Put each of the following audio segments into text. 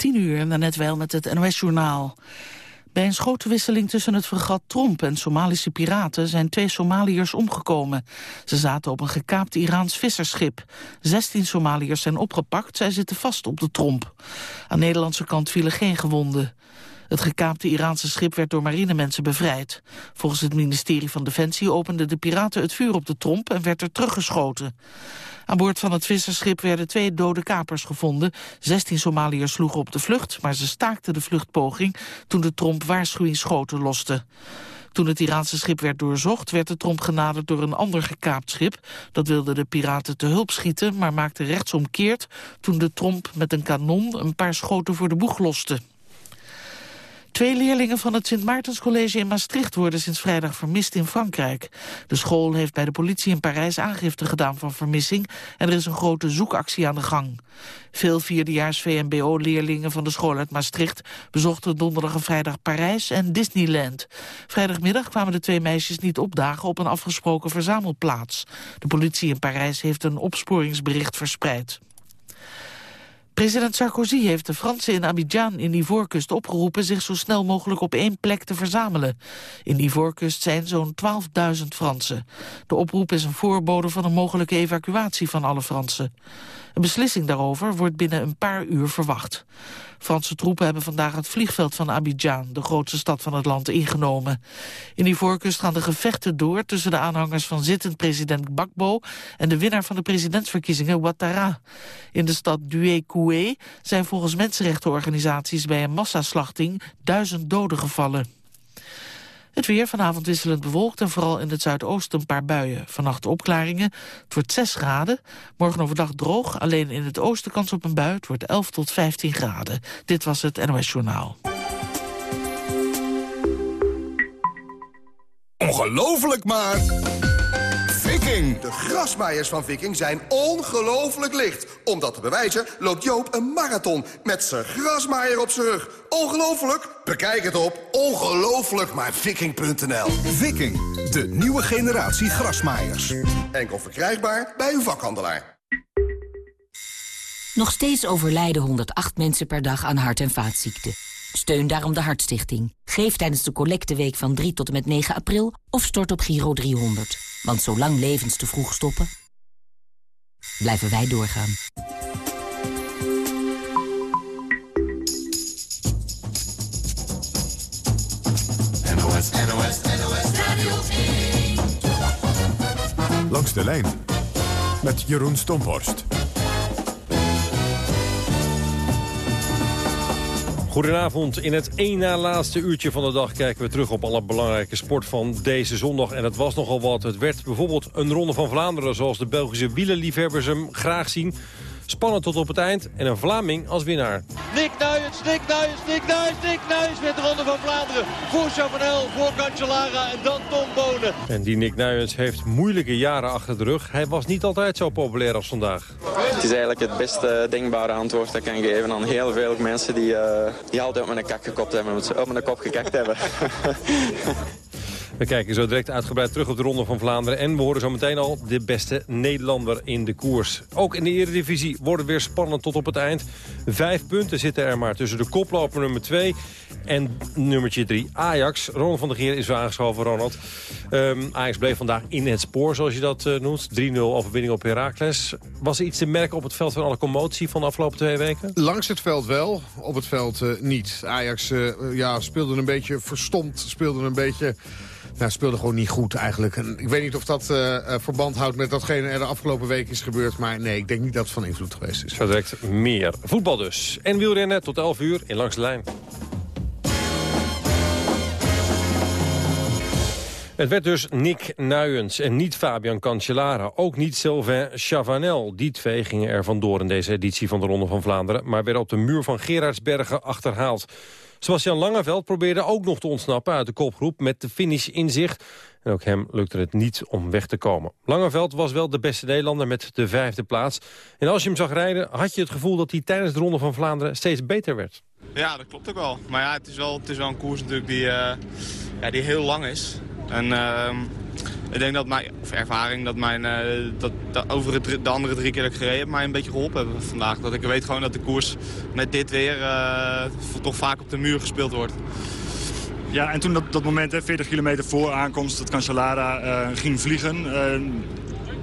Tien uur, net wel met het NOS-journaal. Bij een schotenwisseling tussen het fregat Tromp en Somalische piraten zijn twee Somaliërs omgekomen. Ze zaten op een gekaapt Iraans visserschip. Zestien Somaliërs zijn opgepakt, zij zitten vast op de Tromp. Aan de Nederlandse kant vielen geen gewonden. Het gekaapte Iraanse schip werd door marinemensen bevrijd. Volgens het ministerie van Defensie openden de piraten het vuur op de tromp en werd er teruggeschoten. Aan boord van het visserschip werden twee dode kapers gevonden. 16 Somaliërs sloegen op de vlucht, maar ze staakten de vluchtpoging toen de tromp waarschuwingsschoten loste. Toen het Iraanse schip werd doorzocht, werd de tromp genaderd door een ander gekaapt schip. Dat wilde de piraten te hulp schieten, maar maakte rechtsomkeerd toen de tromp met een kanon een paar schoten voor de boeg loste. Twee leerlingen van het Sint Maartenscollege in Maastricht worden sinds vrijdag vermist in Frankrijk. De school heeft bij de politie in Parijs aangifte gedaan van vermissing en er is een grote zoekactie aan de gang. Veel vierdejaars VMBO-leerlingen van de school uit Maastricht bezochten donderdag en vrijdag Parijs en Disneyland. Vrijdagmiddag kwamen de twee meisjes niet opdagen op een afgesproken verzamelplaats. De politie in Parijs heeft een opsporingsbericht verspreid. President Sarkozy heeft de Fransen in Abidjan in Ivoorkust opgeroepen zich zo snel mogelijk op één plek te verzamelen. In Ivoorkust zijn zo'n 12.000 Fransen. De oproep is een voorbode van een mogelijke evacuatie van alle Fransen. Een beslissing daarover wordt binnen een paar uur verwacht. Franse troepen hebben vandaag het vliegveld van Abidjan, de grootste stad van het land, ingenomen. In die voorkust gaan de gevechten door tussen de aanhangers van zittend president Gbagbo en de winnaar van de presidentsverkiezingen, Ouattara. In de stad Zijn volgens mensenrechtenorganisaties bij een massaslachting duizend doden gevallen. Het weer vanavond wisselend bewolkt en vooral in het zuidoosten een paar buien. Vannacht opklaringen. Het wordt 6 graden. Morgen overdag droog. Alleen in het oosten kans op een bui. Het wordt 11 tot 15 graden. Dit was het NOS Journaal. Ongelooflijk maar... Viking! De grasmaaiers van Viking zijn ongelooflijk licht. Om dat te bewijzen loopt Joop een marathon met zijn grasmaaier op zijn rug. Ongelooflijk? Bekijk het op ongelooflijkmaarviking.nl Viking, de nieuwe generatie grasmaaiers. Enkel verkrijgbaar bij uw vakhandelaar. Nog steeds overlijden 108 mensen per dag aan hart- en vaatziekten. Steun daarom de Hartstichting. Geef tijdens de collecteweek van 3 tot en met 9 april of stort op Giro 300. Want zolang levens te vroeg stoppen, blijven wij doorgaan. NOS, NOS, NOS Radio 1. Langs de lijn met Jeroen Stomborst. Goedenavond. In het één na laatste uurtje van de dag kijken we terug op alle belangrijke sport van deze zondag. En het was nogal wat. Het werd bijvoorbeeld een ronde van Vlaanderen zoals de Belgische wielerliefhebbers hem graag zien. Spannend tot op het eind en een Vlaming als winnaar. Nick Nuyens, Nick Nuyens, Nick Nuyens, Nick Nuyens met de Ronde van Vlaanderen. Voor Chavanel, voor Cancellara en dan Tom Bonen. En die Nick Nuyens heeft moeilijke jaren achter de rug. Hij was niet altijd zo populair als vandaag. Het is eigenlijk het beste denkbare antwoord dat ik kan geven aan heel veel mensen die, uh, die altijd op mijn kak gekopt hebben. Op mijn kop gekakt hebben. We kijken zo direct uitgebreid terug op de Ronde van Vlaanderen. En we horen zo meteen al de beste Nederlander in de koers. Ook in de Eredivisie wordt het weer spannend tot op het eind. Vijf punten zitten er maar tussen de koploper nummer 2 en nummertje 3 Ajax. Ronald van der Geer is weer aangeschoven, Ronald. Um, Ajax bleef vandaag in het spoor, zoals je dat uh, noemt. 3-0 overwinning op Heracles. Was er iets te merken op het veld van alle commotie van de afgelopen twee weken? Langs het veld wel, op het veld uh, niet. Ajax uh, ja, speelde een beetje verstomd, speelde een beetje nou, speelde gewoon niet goed eigenlijk. En ik weet niet of dat uh, verband houdt met datgene er de afgelopen week is gebeurd. Maar nee, ik denk niet dat het van invloed geweest is. Zo direct meer. Voetbal dus. En wielrennen tot 11 uur in Langs de Lijn. Het werd dus Nick Nuyens en niet Fabian Cancellara. Ook niet Sylvain Chavanel. Die twee gingen er vandoor in deze editie van de Ronde van Vlaanderen... maar werden op de muur van Gerardsbergen achterhaald. Sebastian Langeveld probeerde ook nog te ontsnappen uit de kopgroep met de finish in zicht. En ook hem lukte het niet om weg te komen. Langeveld was wel de beste Nederlander met de vijfde plaats. En als je hem zag rijden, had je het gevoel dat hij tijdens de Ronde van Vlaanderen steeds beter werd. Ja, dat klopt ook wel. Maar ja, het is wel, het is wel een koers natuurlijk die, uh, ja, die heel lang is. En uh, ik denk dat mijn of ervaring, dat, mijn, uh, dat, dat over het, de andere drie keer dat ik gereden heb, mij een beetje geholpen hebben vandaag. Dat ik weet gewoon dat de koers met dit weer uh, toch vaak op de muur gespeeld wordt. Ja, en toen dat, dat moment, hè, 40 kilometer voor aankomst, dat Cancellara uh, ging vliegen.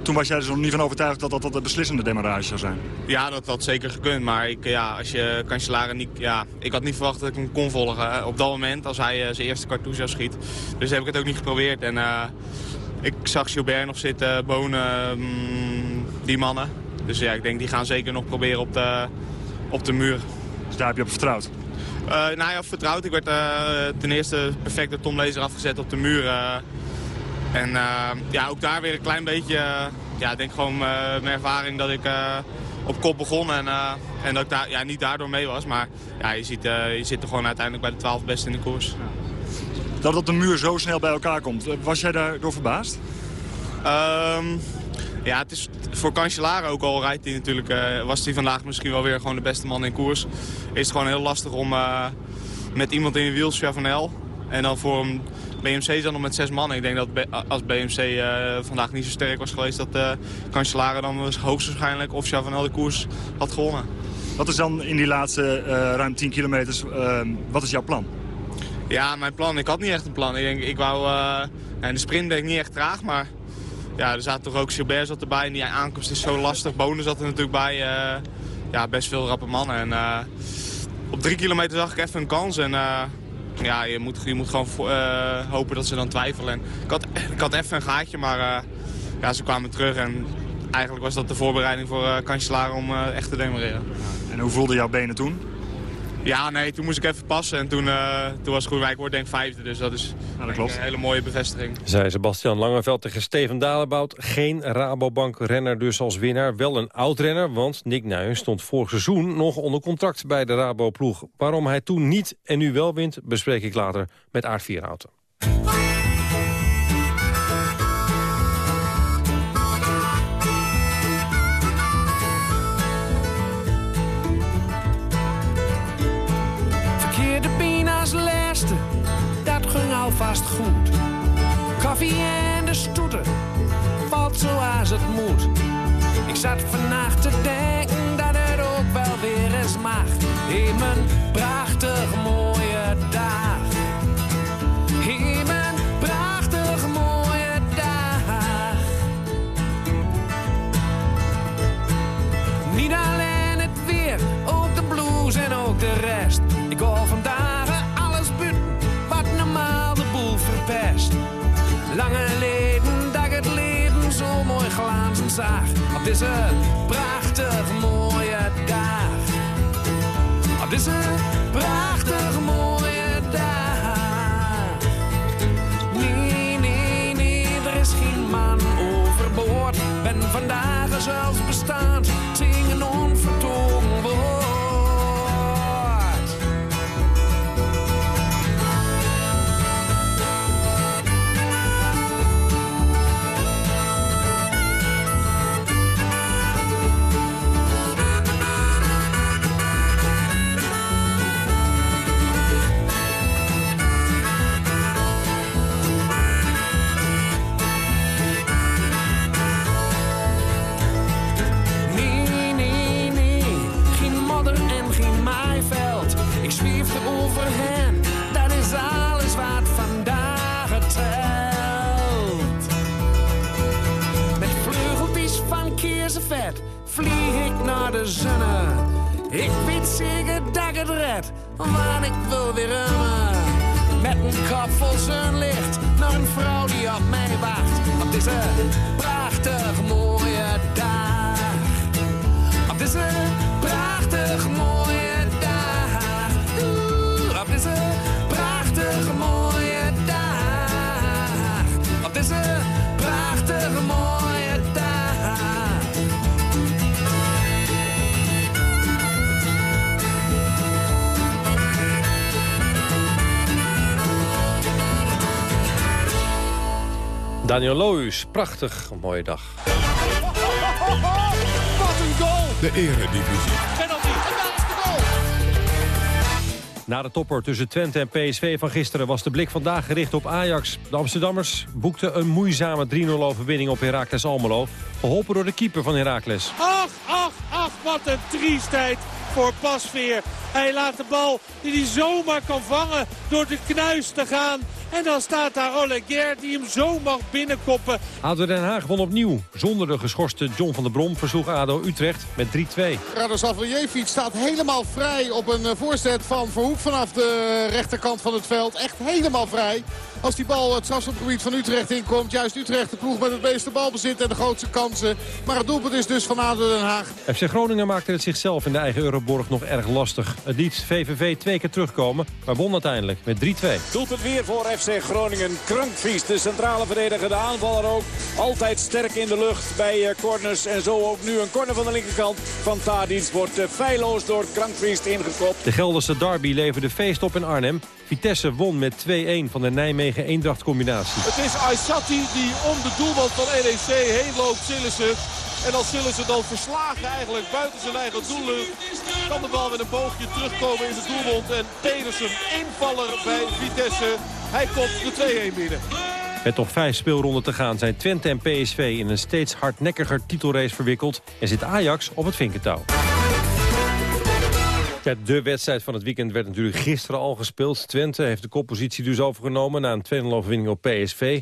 toen was jij er dus nog niet van overtuigd dat dat, dat de beslissende demarrage zou zijn? Ja, dat had zeker gekund. Maar ik, ja, als je Cancellara niet... Ja, ik had niet verwacht dat ik hem kon volgen op dat moment als hij zijn eerste Cartouche schiet. Dus heb ik het ook niet geprobeerd. En ik zag Gilbert nog zitten, Bonen, mm, die mannen. Dus ja, ik denk die gaan zeker nog proberen op de, op de muur. Dus daar heb je op vertrouwd? Uh, nou ja, vertrouwd. Ik werd uh, ten eerste perfect door Tom Lezer afgezet op de muur. Uh, en ja, ook daar weer een klein beetje... ja, ik denk gewoon mijn ervaring dat ik op kop begon. En, en dat ik daar, ja, niet daardoor mee was. Maar ja, je, ziet, je zit er gewoon uiteindelijk bij de 12 beste in de koers dat het op de muur zo snel bij elkaar komt. Was jij daardoor verbaasd? Um, ja, het is voor Cancellara ook al rijdt hij natuurlijk. Uh, was hij vandaag misschien wel weer gewoon de beste man in koers. Is het gewoon heel lastig om uh, met iemand in je wiel, Chavanel. En dan voor een BMC dan nog met zes man. Ik denk dat als BMC uh, vandaag niet zo sterk was geweest... dat uh, Cancellara dan hoogstwaarschijnlijk of Chavanel de koers had gewonnen. Wat is dan in die laatste ruim 10 kilometers, wat is jouw plan? Ja, mijn plan. Ik had niet echt een plan. Ik, denk, ik wou... Uh, in de sprint ben ik niet echt traag, maar... Ja, er zat toch ook Gilbert zat erbij. En die aankomst is zo lastig. Bonen zat er natuurlijk bij. Uh, ja, best veel rappe mannen. En uh, op drie kilometer zag ik even een kans. En ja, je moet, je moet gewoon hopen dat ze dan twijfelen. En ik, had, ik had even een gaatje, maar ja, ze kwamen terug. En eigenlijk was dat de voorbereiding voor uh, om echt te demareren. En hoe voelden jouw benen toen? Ja, nee, toen moest ik even passen en toen, uh, toen was Groenwijk wordt denk ik vijfde. Dus dat is dat klopt. een hele mooie bevestiging. Zij Sebastian Langeveld tegen Steven Dalebout. Geen Rabobank-renner dus als winnaar. Wel een oud-renner, want Nick Nuyen stond vorig seizoen nog onder contract bij de Rabo-ploeg. Waarom hij toen niet en nu wel wint, bespreek ik later met Aard Vierhouten. Vast goed. Koffie en de stoeten, valt zoals het moet. Ik zat vannacht te denken dat het ook wel weer eens mag. In mijn Op Ik weet zeker dat ik het red, want ik wil weer remmen. Met een kop vol zonlicht naar een vrouw die op mij wacht. Op deze prachtig mooie Daniel Lohuis, prachtig, een mooie dag. Wat een goal! De eredivisie. Penalty, en daar is de goal! Na de topper tussen Twente en PSV van gisteren was de blik vandaag gericht op Ajax. De Amsterdammers boekten een moeizame 3-0 overwinning op Heracles Almelo. Geholpen door de keeper van Heracles. Ach, ach, ach, wat een triestheid voor Pasveer. Hij laat de bal die hij zomaar kan vangen door de knuis te gaan. En dan staat daar Oleguer die hem zo mag binnenkoppen. ADO Den Haag won opnieuw. Zonder de geschorste John van der Brom versloeg ADO Utrecht met 3-2. Radosavljevic staat helemaal vrij op een eh, voorzet van Verhoek vanaf de rechterkant van het veld. Echt helemaal vrij. Als die bal het strafschopgebied van Utrecht inkomt. Juist Utrecht de ploeg met het meeste balbezit en de grootste kansen. Maar het doelpunt is dus van ADO Den Haag. FC Groningen maakte het zichzelf in de eigen Euroborg nog erg lastig. Het liet VVV twee keer terugkomen, maar won uiteindelijk met 3-2. Doelpunt weer voor FC Groningen. Krankvries, de centrale verdediger, de aanvaller ook. Altijd sterk in de lucht bij eh, corners. En zo ook nu een corner van de linkerkant van Tadic. Wordt eh, feilloos door Krankvries ingekopt. De Gelderse derby leverde feest op in Arnhem. Vitesse won met 2-1 van de Nijmegen-Eendracht combinatie. Het is Aysati die om de doelman van NEC heen loopt, Sillissen. En als Sillissen dan verslagen eigenlijk buiten zijn eigen doellucht... kan de bal met een boogje terugkomen in de doelmond. En Pedersen, invaller bij Vitesse, hij komt de 2-1 binnen. Met nog vijf speelronden te gaan zijn Twente en PSV in een steeds hardnekkiger titelrace verwikkeld... en zit Ajax op het vinkentouw. Ja, de wedstrijd van het weekend werd natuurlijk gisteren al gespeeld. Twente heeft de koppositie dus overgenomen na een 2-0 overwinning op PSV.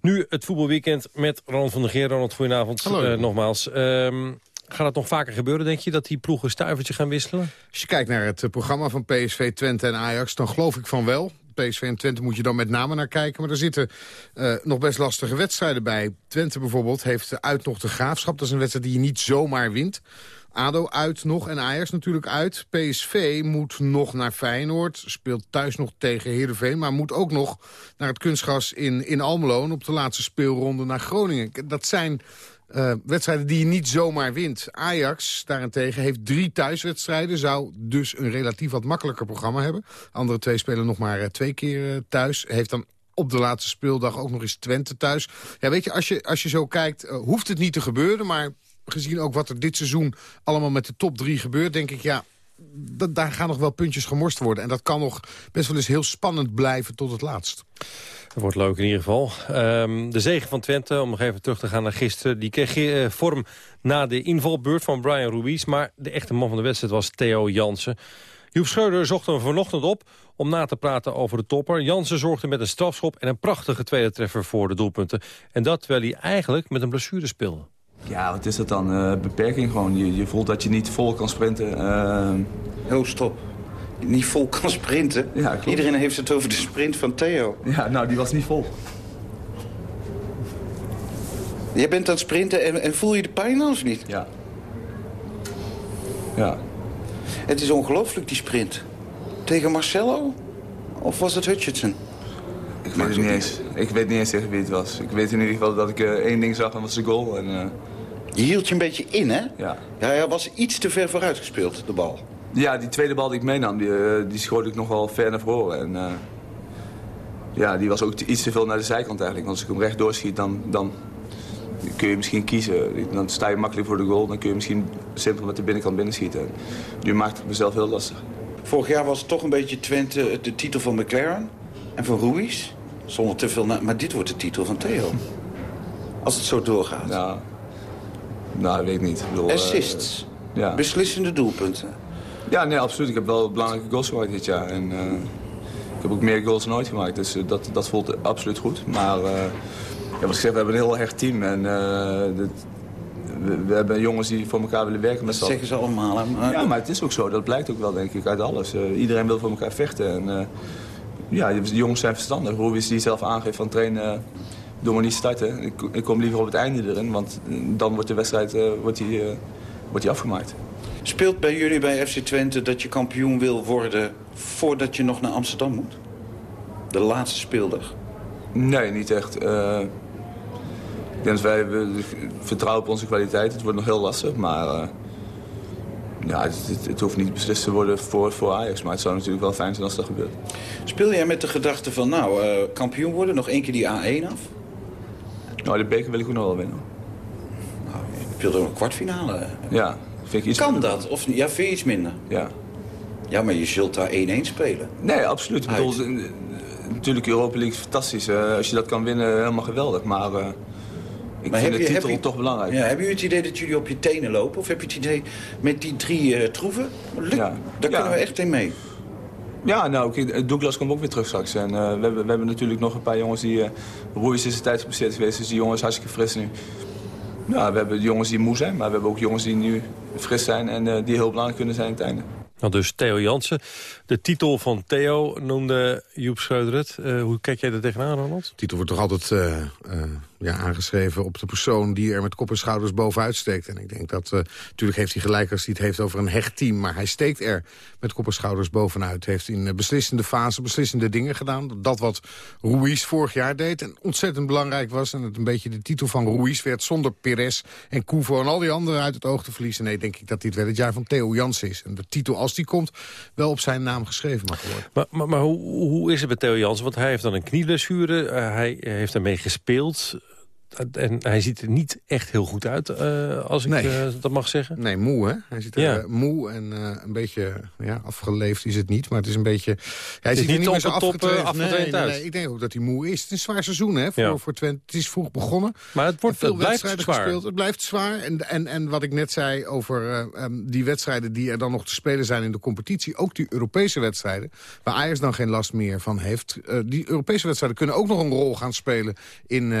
Nu het voetbalweekend met Ronald van der Geer. Ronald, goedenavond Hallo. uh, nogmaals. Um, gaat het nog vaker gebeuren, denk je, dat die ploegen een stuivertje gaan wisselen? Als je kijkt naar het uh, programma van PSV, Twente en Ajax... dan geloof ik van wel. PSV en Twente moet je dan met name naar kijken. Maar er zitten uh, nog best lastige wedstrijden bij. Twente bijvoorbeeld heeft uit nog de Graafschap. Dat is een wedstrijd die je niet zomaar wint. ADO uit nog en Ajax natuurlijk uit. PSV moet nog naar Feyenoord. Speelt thuis nog tegen Heerenveen. Maar moet ook nog naar het kunstgras in, in Almelo. En op de laatste speelronde naar Groningen. Dat zijn uh, wedstrijden die je niet zomaar wint. Ajax daarentegen heeft drie thuiswedstrijden. Zou dus een relatief wat makkelijker programma hebben. Andere twee spelen nog maar uh, twee keer uh, thuis. Heeft dan op de laatste speeldag ook nog eens Twente thuis. Ja, weet je, als je, als je zo kijkt, hoeft het niet te gebeuren. Maar gezien ook wat er dit seizoen allemaal met de top drie gebeurt... denk ik, ja, daar gaan nog wel puntjes gemorst worden. En dat kan nog best wel eens heel spannend blijven tot het laatst. Dat wordt leuk in ieder geval. Um, de zege van Twente, om nog even terug te gaan naar gisteren... die kreeg uh, vorm na de invalbeurt van Brian Ruiz... maar de echte man van de wedstrijd was Theo Jansen. Joep Schreuder zocht hem vanochtend op om na te praten over de topper. Jansen zorgde met een strafschop en een prachtige tweede treffer voor de doelpunten. En dat terwijl hij eigenlijk met een blessure speelde. Ja, wat is dat dan? Uh, beperking gewoon. Je, je voelt dat je niet vol kan sprinten. Uh... Oh, stop. Niet vol kan sprinten? Ja, klopt. Iedereen heeft het over de sprint van Theo. Ja, nou, die was niet vol. Jij bent aan het sprinten en, en voel je de pijn dan of niet? Ja. Ja. Het is ongelooflijk, die sprint. Tegen Marcelo? Of was het Hutchinson? Ik weet het niet eens. Ik weet niet eens tegen wie het was. Ik weet in ieder geval dat ik uh, één ding zag en dat was de goal. En, uh... Je hield je een beetje in, hè? Ja. Ja, hij was iets te ver vooruit gespeeld, de bal. Ja, die tweede bal die ik meenam, die, uh, die schoot ik nog wel ver naar voren. En, ja, die was ook te, iets te veel naar de zijkant eigenlijk. Want als ik hem recht doorschiet, dan, dan kun je misschien kiezen. Dan sta je makkelijk voor de goal. Dan kun je misschien simpel met de binnenkant binnenschieten. Nu maakt het mezelf heel lastig. Vorig jaar was het toch een beetje Twente de titel van McLaren en van Ruiz. Zonder te veel maar dit wordt de titel van Theo. Als het zo doorgaat. Nou, nou weet ik niet. Ik bedoel, Assists. Uh, ja. Beslissende doelpunten. Ja, nee, absoluut. Ik heb wel belangrijke goals gemaakt dit jaar. En, uh, ik heb ook meer goals dan ooit gemaakt. Dus uh, dat, dat voelt absoluut goed. Maar ja, wat ik zeg, we hebben een heel hecht team. En dit, we, we, hebben jongens die voor elkaar willen werken met Dat zeggen ze allemaal. Hè? Maar... Ja, maar het is ook zo. Dat blijkt ook wel, denk ik, uit alles. iedereen wil voor elkaar vechten. En, ja, de jongens zijn verstandig. Ruiz die zelf aangeeft van trainen, doe maar niet starten. Ik, ik, kom liever op het einde erin, want dan wordt de wedstrijd uh, wordt die, uh, wordt die afgemaakt. Speelt bij jullie bij FC Twente dat je kampioen wil worden voordat je nog naar Amsterdam moet? De laatste speeldag? Nee, niet echt. Uh, ik denk dat wij we vertrouwen op onze kwaliteit. Het wordt nog heel lastig, maar ja, het, het, het, hoeft niet beslist te worden voor, voor Ajax. Maar het zou natuurlijk wel fijn zijn als dat gebeurt. Speel jij met de gedachte van, nou, uh, kampioen worden, nog één keer die A1 af? Nou, de beker wil ik ook nog wel winnen. Nou, je speelt ook een kwartfinale. Ja, vind ik iets Kan minder. dat? Of ja, vind je iets minder? Ja. Ja, maar je zult daar 1-1 spelen. Nee, absoluut. Ik bedoel, eh, natuurlijk, Europa League is fantastisch. Als je dat kan winnen, helemaal geweldig. Maar eh, ik Maar vind de je- titel je- toch belangrijk. Ja, hebben jullie het idee dat jullie op je tenen lopen? Of heb je het idee met die drie eh, troeven? Lukt, Ja. Daar Ja. kunnen we echt in mee. Ja, nou, oké, Douglas komt ook weer terug straks. En, eh, we, hebben, we hebben natuurlijk nog een paar jongens die... Uh, Roeis is een tijd geblesseerd geweest, dus die jongen is hartstikke fris nu. Ja, we hebben jongens die moe zijn, maar we hebben ook jongens die nu fris zijn... en eh, die heel belangrijk kunnen zijn aan het einde. Nou, dus Theo Jansen. De titel van Theo noemde Joep Schreuder het. Eh, hoe kijk jij er tegenaan, Ronald? De titel wordt toch altijd eh, eh, ja, aangeschreven op de persoon die er met kop en schouders bovenuit steekt. En ik denk dat, eh, natuurlijk heeft hij gelijk als hij het heeft over een hecht team. Maar hij steekt er met kop en schouders bovenuit. Heeft in eh, beslissende fase beslissende dingen gedaan. Dat wat Ruiz vorig jaar deed en ontzettend belangrijk was. En het een beetje de titel van Ruiz werd zonder Perez en Kuvo en al die anderen uit het oog te verliezen. Nee, denk ik dat dit wel het jaar van Theo Jansen is. En de titel, als die komt, wel op zijn naam geschreven mag worden. Maar, maar, maar hoe, hoe is het met Theo Jansen? Want hij heeft dan een knieblessure. eh, hij heeft ermee gespeeld. En hij ziet er niet echt heel goed uit, eh, als ik Nee. eh, dat mag zeggen. Nee, moe hè? Hij ziet er Ja. eh, moe en een beetje ja, afgeleefd is het niet. Maar het is een beetje... Hij ziet er niet niet op meer zo afgetraind, nee, nee, uit. nee, ik denk ook dat hij moe is. Het is een zwaar seizoen hè, voor, Ja. voor Twente. Het is vroeg begonnen. Maar het, wordt, veel het blijft wedstrijden zwaar. gespeeld. Het blijft zwaar. En, en, en wat ik net zei over eh, ehm, die wedstrijden die er dan nog te spelen zijn in de competitie. Ook die Europese wedstrijden, waar Ajax dan geen last meer van heeft. die Europese wedstrijden kunnen ook nog een rol gaan spelen in eh,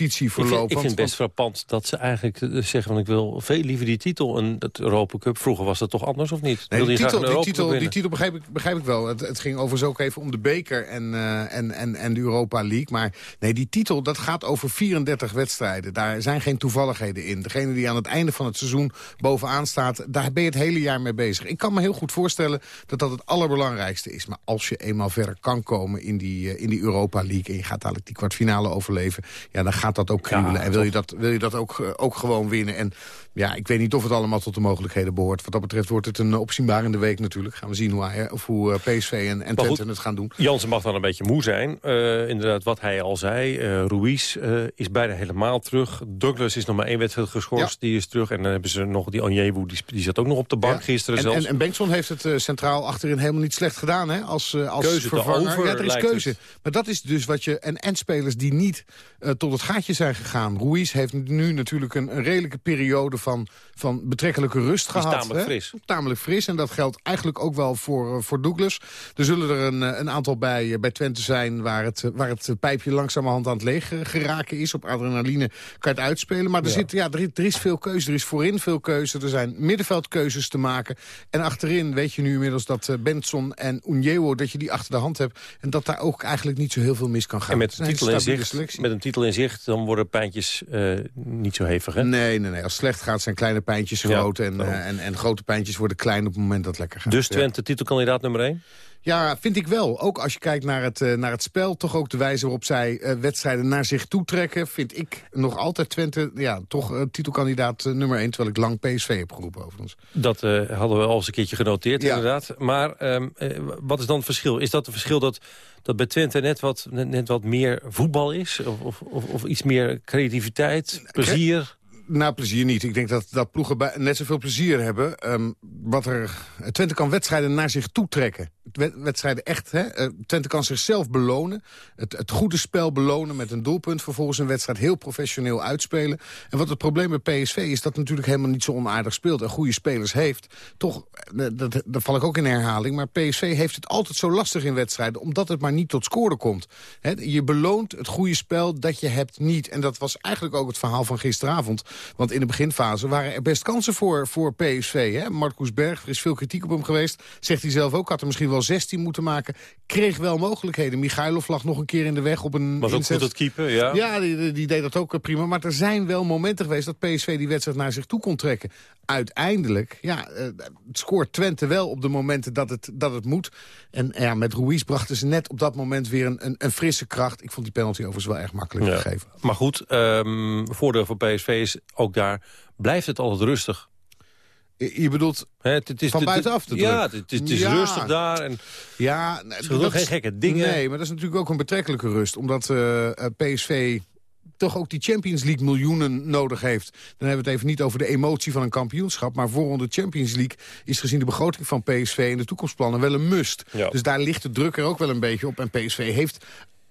Ik vind, ik vind het best frappant dat ze eigenlijk eh, zeggen... van ik wil veel liever die titel. En dat Europa Cup, vroeger was dat toch anders of niet? Nee, die titel, die titel begrijp ik, begrijp ik wel. Het, het ging overigens ook even om de beker en, eh, en, en, en de Europa League. Maar nee, die titel dat gaat over 34 wedstrijden. Daar zijn geen toevalligheden in. Degene die aan het einde van het seizoen bovenaan staat... daar ben je het hele jaar mee bezig. Ik kan me heel goed voorstellen dat dat het allerbelangrijkste is. Maar als je eenmaal verder kan komen in die, eh, in die Europa League... en je gaat dadelijk die kwartfinale overleven... ja, dan gaat dat ook kriebelen. en wil je dat, wil je dat ook, eh, ook gewoon winnen. En ja, ik weet niet of het allemaal tot de mogelijkheden behoort. Wat dat betreft wordt het een opzienbarende week natuurlijk. Gaan we zien hoe, hij, of hoe eh, PSV en, en Twente het gaan doen. Jansen mag dan een beetje moe zijn. Eh, inderdaad, wat hij al zei. eh Ruiz is bijna helemaal terug. Douglas is nog maar één wedstrijd geschorst. Die is terug. En dan hebben ze nog die Onyewu, die, die zat ook nog op de bank Ja. gisteren en, zelfs. En, en Bengtson heeft het centraal achterin helemaal niet slecht gedaan hè? als, als Keuze vervanger. ja, er is keuze. het. Maar dat is dus wat je... En, en spelers die niet tot het gaatje zijn gegaan. Ruiz heeft nu natuurlijk een, een redelijke periode van, van betrekkelijke rust gehad. tamelijk hè? fris. Tamelijk fris. En dat geldt eigenlijk ook wel voor, eh, voor Douglas. Er zullen er een, eh, een aantal bij, eh, bij Twente zijn... waar het, waar het pijpje langzamerhand aan het leeg geraken is. Op adrenaline kan je het uitspelen. Maar er, Ja. zit, ja, er, is- er is veel keuze. Er is voorin veel keuze. Er zijn middenveldkeuzes te maken. En achterin weet je nu inmiddels dat Benson en Unjewo... dat je die achter de hand hebt. En dat daar ook eigenlijk niet zo heel veel mis kan gaan. en met Het een, is titel in stabiele zicht, selectie. met een titel in zicht, dan worden pijntjes eh, niet zo hevig, hè? Nee, nee, nee. Als het slecht gaat zijn kleine pijntjes Ja, groot. en, eh, en, en grote pijntjes worden klein op het moment dat het lekker gaat. Dus. Twente, titelkandidaat nummer 1? Ja, vind ik wel. Ook als je kijkt naar het, eh, naar het spel, toch ook de wijze waarop zij eh, wedstrijden naar zich toe trekken, vind ik nog altijd Twente, ja, toch eh, titelkandidaat nummer 1, terwijl ik lang PSV heb geroepen overigens. Dat hadden we al eens een keertje genoteerd, Ja. inderdaad. Maar ehm, eh, wat is dan het verschil? Is dat het verschil dat, dat bij Twente net wat, net, net wat meer voetbal is? Of, of, of, of iets meer creativiteit, plezier? Nou, plezier niet. Ik denk dat, dat ploegen bij- net zoveel plezier hebben. Ehm, wat er, Twente kan wedstrijden naar zich toe trekken. Wed- Wedstrijden echt, hè? Eh, Twente kan zichzelf belonen. Het, het goede spel belonen met een doelpunt. Vervolgens een wedstrijd heel professioneel uitspelen. En wat het probleem bij PSV is dat natuurlijk helemaal niet zo onaardig speelt. En goede spelers heeft. Toch, eh, dat, dat val ik ook in herhaling. Maar PSV heeft het altijd zo lastig in wedstrijden. Omdat het maar niet tot scoren komt. Hè, je beloont het goede spel dat je hebt niet. En dat was eigenlijk ook het verhaal van gisteravond. Want in de beginfase waren er best kansen voor, voor PSV. Hè? Marcus Berg, er is veel kritiek op hem geweest. Zegt hij zelf ook, had er misschien wel 16 moeten maken. Kreeg wel mogelijkheden. Michailov lag nog een keer in de weg op een Was ook goed het keeper, ja. Ja, die, die- deed dat ook eh, prima. Maar er zijn wel momenten geweest dat PSV die wedstrijd naar zich toe kon trekken. Uiteindelijk, ja, eh, scoort Twente wel op de momenten dat het, dat het moet. En ja, met Ruiz brachten ze net op dat moment weer een, een, een frisse kracht. Ik vond die penalty overigens wel erg makkelijk Ja. gegeven. Maar goed, ehm, voordeel voor PSV is ook daar blijft het altijd rustig. Je bedoelt het, is, van het- buitenaf de Ja, druk? het, het is, het is Ja. rustig daar. En Ja, nee, Ze doen geen gekke dingen. Nee, maar dat is natuurlijk ook een betrekkelijke rust. Omdat eh, eh, PSV toch ook die Champions League miljoenen nodig heeft. Dan hebben we het even niet over de emotie van een kampioenschap. Maar voor de Champions League is gezien de begroting van PSV... en de toekomstplannen wel een must. Dus daar ligt de druk er ook wel een beetje op. En PSV heeft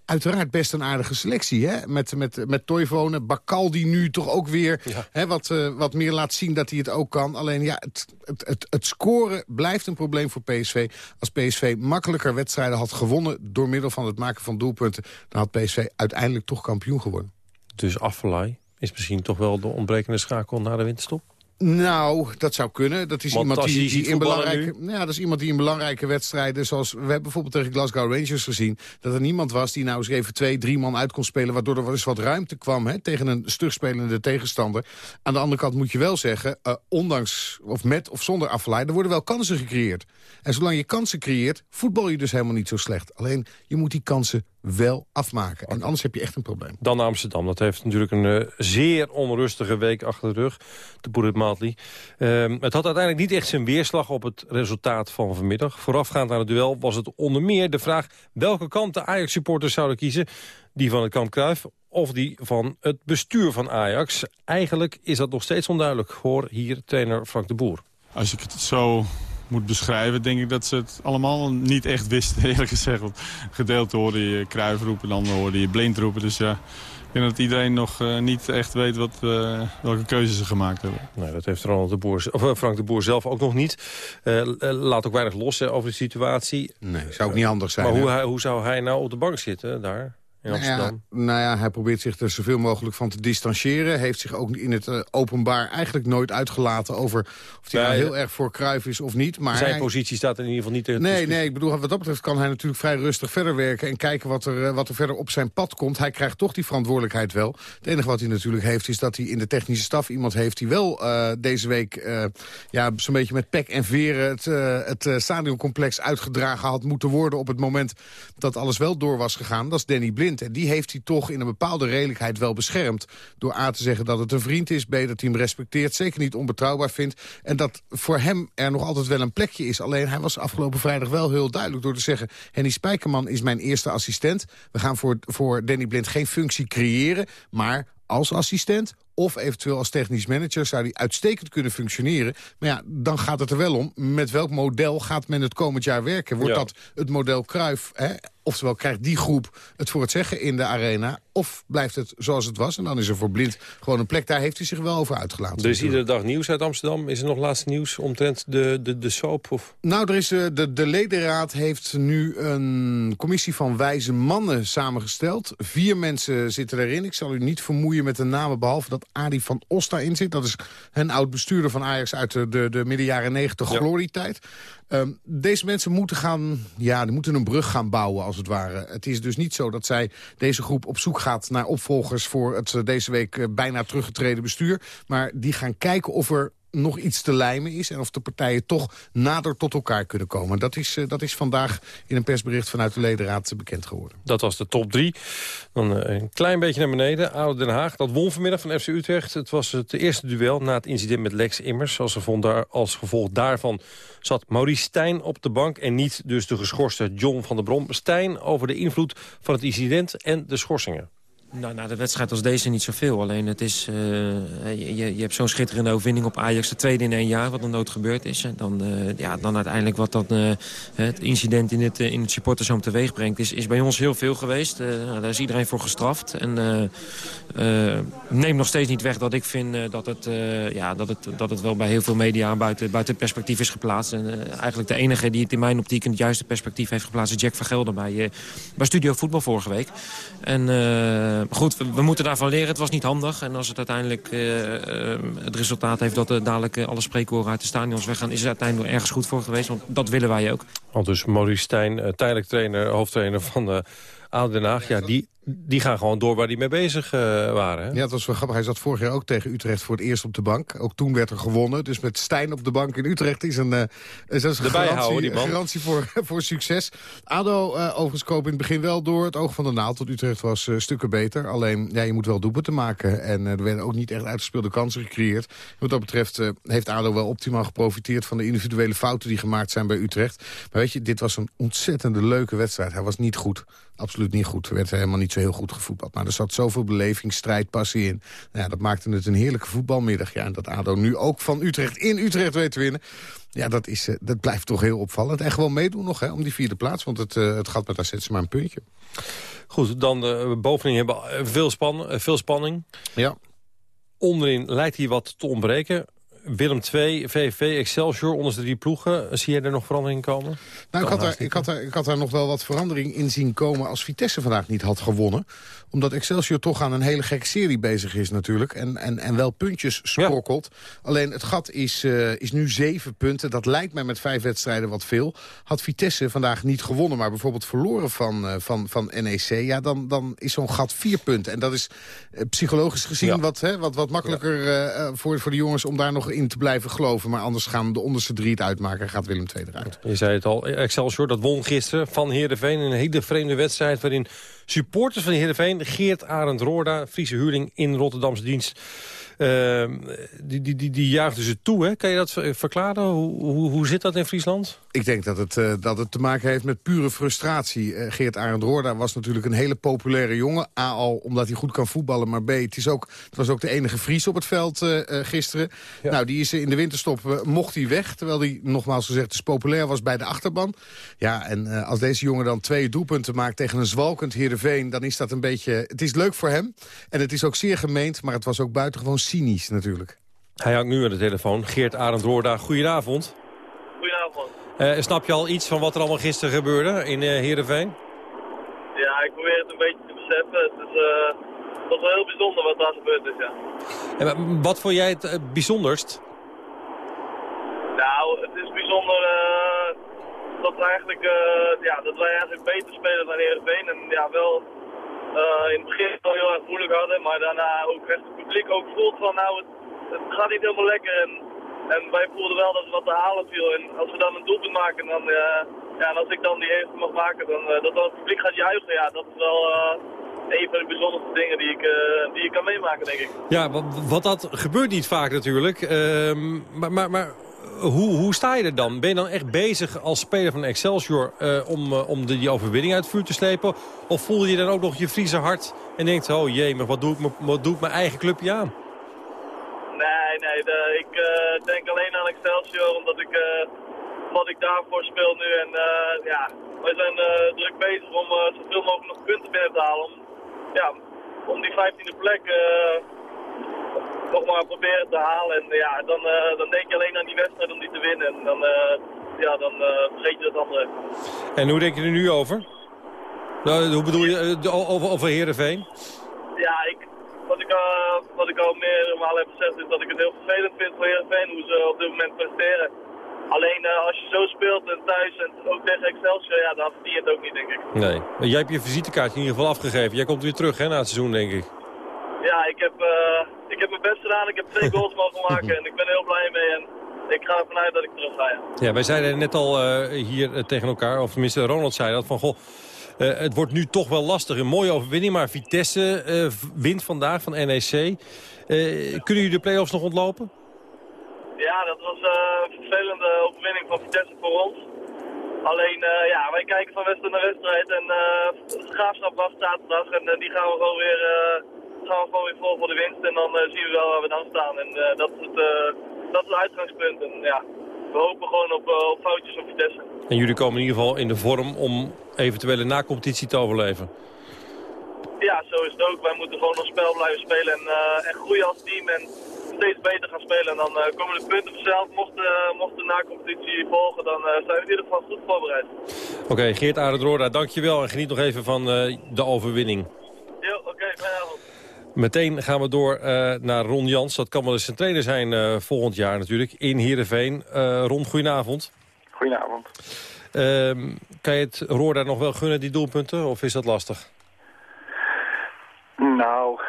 uiteraard best een aardige selectie. Hè? Met, met, met Toivonen, Bakal die nu toch ook weer hè, wat, uh, wat meer laat zien dat hij het ook kan. Alleen ja, het, het, het, het, scoren blijft een probleem voor PSV. Als PSV makkelijker wedstrijden had gewonnen door middel van het maken van doelpunten... dan had PSV uiteindelijk toch kampioen geworden. Dus Affelay is misschien toch wel de ontbrekende schakel naar de winterstop? Nou, dat zou kunnen. Dat is iemand die, die in belangrijke, ja, dat is iemand die in belangrijke wedstrijden, zoals we hebben bijvoorbeeld tegen Glasgow Rangers gezien, dat er niemand was die nou eens even twee, drie man uit kon spelen, waardoor er wel eens wat ruimte kwam hè, tegen een stugspelende tegenstander. Aan de andere kant moet je wel zeggen, uh, ondanks of met of zonder afleid, er worden wel kansen gecreëerd. En zolang je kansen creëert, voetbal je dus helemaal niet zo slecht. Alleen, je moet die kansen wel afmaken. En anders heb je echt een probleem. Dan Amsterdam. Dat heeft natuurlijk een uh, zeer onrustige week achter de rug. De Boerit Matli. Uh, het had uiteindelijk niet echt zijn weerslag op het resultaat van vanmiddag. Voorafgaand aan het duel was het onder meer de vraag... welke kant de Ajax-supporters zouden kiezen. Die van het kamp Cruijff of die van het bestuur van Ajax. Eigenlijk is dat nog steeds onduidelijk. Hoor hier trainer Frank de Boer. Als ik het zo moet beschrijven, denk ik dat ze het allemaal niet echt wisten, eerlijk gezegd. Want gedeelte hoorde je Kruif roepen, dan hoorde je Blind roepen. Dus ja, ik denk dat iedereen nog uh, niet echt weet wat, uh, welke keuzes ze gemaakt hebben. Nee, dat heeft Ronald de Boer, of uh, Frank de Boer zelf ook nog niet. laat ook weinig los hè, over de situatie. Nee, zou ook niet anders zijn. Maar hoe, hoe zou hij nou op de bank zitten daar? Nou ja, nou ja, hij probeert zich er zoveel mogelijk van te distancieren. Heeft zich ook in het uh, openbaar eigenlijk nooit uitgelaten over of hij nou heel erg voor Kruif is of niet. Maar Zijn hij... positie staat in ieder geval niet tegen Nee, nee, ik bedoel, wat dat betreft kan hij natuurlijk vrij rustig verder werken... en kijken wat er, uh, wat er verder op zijn pad komt. Hij krijgt toch die verantwoordelijkheid wel. Het enige wat hij natuurlijk heeft is dat hij in de technische staf iemand heeft... die wel uh, deze week ja, zo'n beetje met pek en veren het, het stadioncomplex uitgedragen had moeten worden... op het moment dat alles wel door was gegaan. Dat is Danny Blind. En die heeft hij toch in een bepaalde redelijkheid wel beschermd. Door A te zeggen dat het een vriend is. B dat hij hem respecteert. Zeker niet onbetrouwbaar vindt. En dat voor hem er nog altijd wel een plekje is. Alleen hij was afgelopen vrijdag wel heel duidelijk door te zeggen... Henny Spijkerman is mijn eerste assistent. We gaan voor, voor Danny Blind geen functie creëren. Maar als assistent of eventueel als technisch manager zou die uitstekend kunnen functioneren. Maar ja, dan gaat het er wel om. Met welk model gaat men het komend jaar werken? Wordt dat het model Kruif? Oftewel, krijgt die groep het voor het zeggen in de arena... of blijft het zoals het was en dan is er voor Blind gewoon een plek. Daar heeft hij zich wel over uitgelaten. Is iedere dag nieuws uit Amsterdam. Is er nog laatste nieuws omtrent de, de, de soap? Of? Nou, er is, de, de, de ledenraad heeft nu een commissie van wijze mannen samengesteld. Vier mensen zitten erin. Ik zal u niet vermoeien met de namen... behalve dat Adi van Os daarin zit. Dat is een oud-bestuurder van Ajax uit de, de, de midden jaren negentig ja. glorietijd. Um, deze mensen moeten, gaan, ja, die moeten een brug gaan bouwen, als het ware. Het is dus niet zo dat zij deze groep op zoek gaat naar opvolgers... voor het deze week bijna teruggetreden bestuur. Maar die gaan kijken of er nog iets te lijmen is... en of de partijen toch nader tot elkaar kunnen komen. Dat is, uh, dat is vandaag in een persbericht vanuit de ledenraad bekend geworden. Dat was de top drie. Dan uh, een klein beetje naar beneden. Oude Den Haag, dat won vanmiddag van FC Utrecht. Het was het eerste duel na het incident met Lex Immers. Als, daar, als gevolg daarvan zat Maurice Stijn op de bank... en niet dus de geschorste John van der Brom. Stijn over de invloed van het incident en de schorsingen. Nou, na de wedstrijd als deze niet zoveel. Alleen het is, uh, je, je hebt zo'n schitterende overwinning op Ajax. De tweede in één jaar, wat er nooit gebeurd is. En dan, uh, ja, dan uiteindelijk wat dat, uh, het incident in het, in het supporterzoom teweeg brengt... Is, is bij ons heel veel geweest. Nou, daar is iedereen voor gestraft. En neem nog steeds niet weg dat ik vind dat, het, ja, dat, het, dat het wel bij heel veel media... buiten, buiten perspectief is geplaatst. En eigenlijk de enige die het in mijn optiek in het juiste perspectief heeft geplaatst... is Jack van Gelder bij, bij Studio Voetbal vorige week. En goed, we, moeten daarvan leren. Het was niet handig. En als het uiteindelijk uh, uh, het resultaat heeft dat dadelijk alle spreekwoorden uit de stadions weggaan... is het uiteindelijk ergens goed voor geweest. Want dat willen wij ook. Al dus Maurice Stijn, tijdelijk trainer, hoofdtrainer van de ADO Den. Ja, die die gaan gewoon door waar die mee bezig uh, waren. Hè? Ja, het was wel grappig. Hij zat vorig jaar ook tegen Utrecht voor het eerst op de bank. Ook toen werd er gewonnen. Dus met Stijn op de bank in Utrecht is een, uh, is een garantie, garantie voor, voor succes. ADO uh, overigens koop in het begin wel door. Het oog van de naald tot Utrecht was stukken beter. Alleen, ja, je moet wel doelpunten maken. En er werden ook niet echt uitgespeelde kansen gecreëerd. Wat dat betreft heeft ADO wel optimaal geprofiteerd... van de individuele fouten die gemaakt zijn bij Utrecht. Maar weet je, dit was een ontzettende leuke wedstrijd. Hij was niet goed. Absoluut niet goed. Er werd helemaal niet zo heel goed gevoetbald. Maar er zat zoveel beleving, strijd, passie in. Nou ja, dat maakte het een heerlijke voetbalmiddag. Ja, en dat ADO nu ook van Utrecht in Utrecht weet te winnen. Ja, dat, is, eh, dat blijft toch heel opvallend. En gewoon meedoen nog hè, om die vierde plaats. Want het, eh, het gaat met AZ maar een puntje. Goed, dan de bovenin hebben we veel, span, eh, veel spanning. Ja. Onderin lijkt hier wat te ontbreken. Willem 2, VVV, Excelsior, onderste drie ploegen. Zie jij er nog verandering komen? Nou, ik had, daar, ik, had daar, ik had daar nog wel wat verandering in zien komen als Vitesse vandaag niet had gewonnen. Omdat Excelsior toch aan een hele gekke serie bezig is natuurlijk. En, en, en wel puntjes sprokkelt. Alleen het gat is, uh, is nu zeven punten. Dat lijkt mij met vijf wedstrijden wat veel. Had Vitesse vandaag niet gewonnen, maar bijvoorbeeld verloren van, uh, van, van NEC... ja, dan, dan is zo'n gat vier punten. En dat is uh, psychologisch gezien ja. wat, hè, wat, wat makkelijker voor, voor de jongens om daar nog in te blijven geloven. Maar anders gaan de onderste drie het uitmaken. Gaat Willem II eruit. Je zei het al, Excelsior, dat won gisteren van Heerenveen. Een hele vreemde wedstrijd waarin supporters van Heerenveen... Geert Arend Roorda, Friese huurling in Rotterdamse dienst... Uh, die, die, die, die juichten ze toe, hè? Kan je dat verklaren? Hoe, hoe, hoe zit dat in Friesland? Ik denk dat het, uh, dat het te maken heeft met pure frustratie. Uh, Geert Arend Roorda was natuurlijk een hele populaire jongen. A, al omdat hij goed kan voetballen, maar B, het, is ook, het was ook de enige Fries op het veld gisteren. Ja. Nou, die is in de winterstop, mocht hij weg. Terwijl hij, nogmaals gezegd, dus populair was bij de achterban. Ja, en als deze jongen dan twee doelpunten maakt tegen een zwalkend Heerenveen... dan is dat een beetje... Het is leuk voor hem en het is ook zeer gemeend, maar het was ook buitengewoon cynisch natuurlijk. Hij hangt nu aan de telefoon. Geert Arend Roorda, goedenavond. Goedenavond. Uh, snap je al iets van wat er allemaal gisteren gebeurde in uh, Heerenveen? Ja, ik probeer het een beetje te beseffen. Het is, uh, het was wel heel bijzonder wat daar gebeurd is, ja. En wat vond jij het bijzonderst? Nou, het is bijzonder dat, eigenlijk, ja, dat wij eigenlijk beter spelen dan Heerenveen. En ja, wel in het begin wel heel erg moeilijk hadden, maar daarna ook het publiek ook voelt van nou, het, het gaat niet helemaal lekker. En, en wij voelden wel dat er wat te halen viel. En als we dan een doelpunt maken, dan, uh, ja, en als ik dan die eerste mag maken, dan uh, dat dan het publiek gaat juichen, ja, dat is wel een van de bijzonderste dingen die ik, die ik kan meemaken, denk ik. Ja, want dat gebeurt niet vaak natuurlijk. Ehm, maar, maar, maar hoe, hoe sta je er dan? Ben je dan echt bezig als speler van Excelsior uh, om, uh, om die overwinning uit vuur te slepen? Of voel je dan ook nog je Friese hart en denkt, oh jee, maar wat doe ik, wat mijn eigen clubje aan? Nee, nee, ik uh, denk alleen aan Excelsior omdat ik, wat ik daarvoor speel nu. En ja, wij zijn druk bezig om zoveel mogelijk nog punten binnen te halen. Om, ja, om die 15e plek nog maar proberen te halen. En ja, dan, uh, dan denk je alleen aan die wedstrijd om die te winnen. En dan, uh, ja, dan uh, vergeet je het andere. En hoe denk je er nu over? Nou, hoe bedoel je, over, over Heerenveen? Ja, ik, wat, ik, wat ik al meerdere malen heb gezegd is dat ik het heel vervelend vind voor Heerenveen hoe ze op dit moment presteren. Alleen als je zo speelt en thuis en ook tegen Excelsior, ja, dan verdien je het ook niet, denk ik. Nee. Jij hebt je visitekaartje in ieder geval afgegeven. Jij komt weer terug hè, na het seizoen, denk ik. Ja, ik heb, uh, ik heb mijn best gedaan. Ik heb twee goals mogen maken en ik ben er heel blij mee. En ik ga ervan uit dat ik terug ga, ja. Ja, wij zeiden net al uh, hier uh, tegen elkaar, of tenminste Ronald zei dat, van goh, het wordt nu toch wel lastig. Een mooie overwinning, maar Vitesse wint vandaag van NEC. kunnen jullie de play-offs nog ontlopen? Ja, dat was een vervelende overwinning van Vitesse voor ons. Alleen, ja, wij kijken van wedstrijd naar wedstrijd en de graafschap was zaterdag en die gaan we gewoon weer gaan we gewoon weer vol voor de winst. En dan uh, zien we wel waar we dan staan. En uh, dat, is het, uh, dat is het uitgangspunt. En ja, we hopen gewoon op, op foutjes op Vitesse. En jullie komen in ieder geval in de vorm om eventuele na-competitie te overleven? Ja, zo is het ook. Wij moeten gewoon ons spel blijven spelen en, en groeien als team. En steeds beter gaan spelen. En dan komen de punten vanzelf. Mocht, mocht de na-competitie volgen, dan zijn we in ieder geval goed voorbereid. Oké, okay, Geert Arendsroorda, dankjewel. En geniet nog even van de overwinning. Ja, oké, okay, fijne avond. Meteen gaan we door uh, naar Ron Jans. Dat kan wel eens een trainer zijn uh, volgend jaar natuurlijk in Heerenveen. Uh, Ron, goedenavond. Goedenavond. Ehm, kan je het Roor daar nog wel gunnen, die doelpunten? Of is dat lastig? Nou...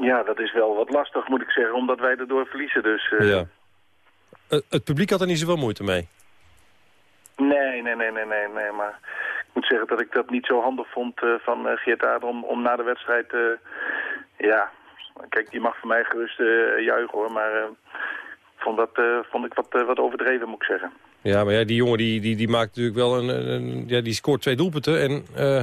Ja, dat is wel wat lastig, moet ik zeggen, omdat wij erdoor verliezen. Dus, ja. Het publiek had er niet zoveel moeite mee? Nee, nee, nee, nee, nee, nee, maar moet zeggen dat ik dat niet zo handig vond uh, van uh, Geert Ader om, om na de wedstrijd... Uh, ja, kijk, die mag voor mij gerust juichen hoor, maar vond dat vond ik wat, wat overdreven moet ik zeggen. Ja, maar ja, die jongen die, die, die maakt natuurlijk wel een, een- ja, die scoort twee doelpunten. En eh,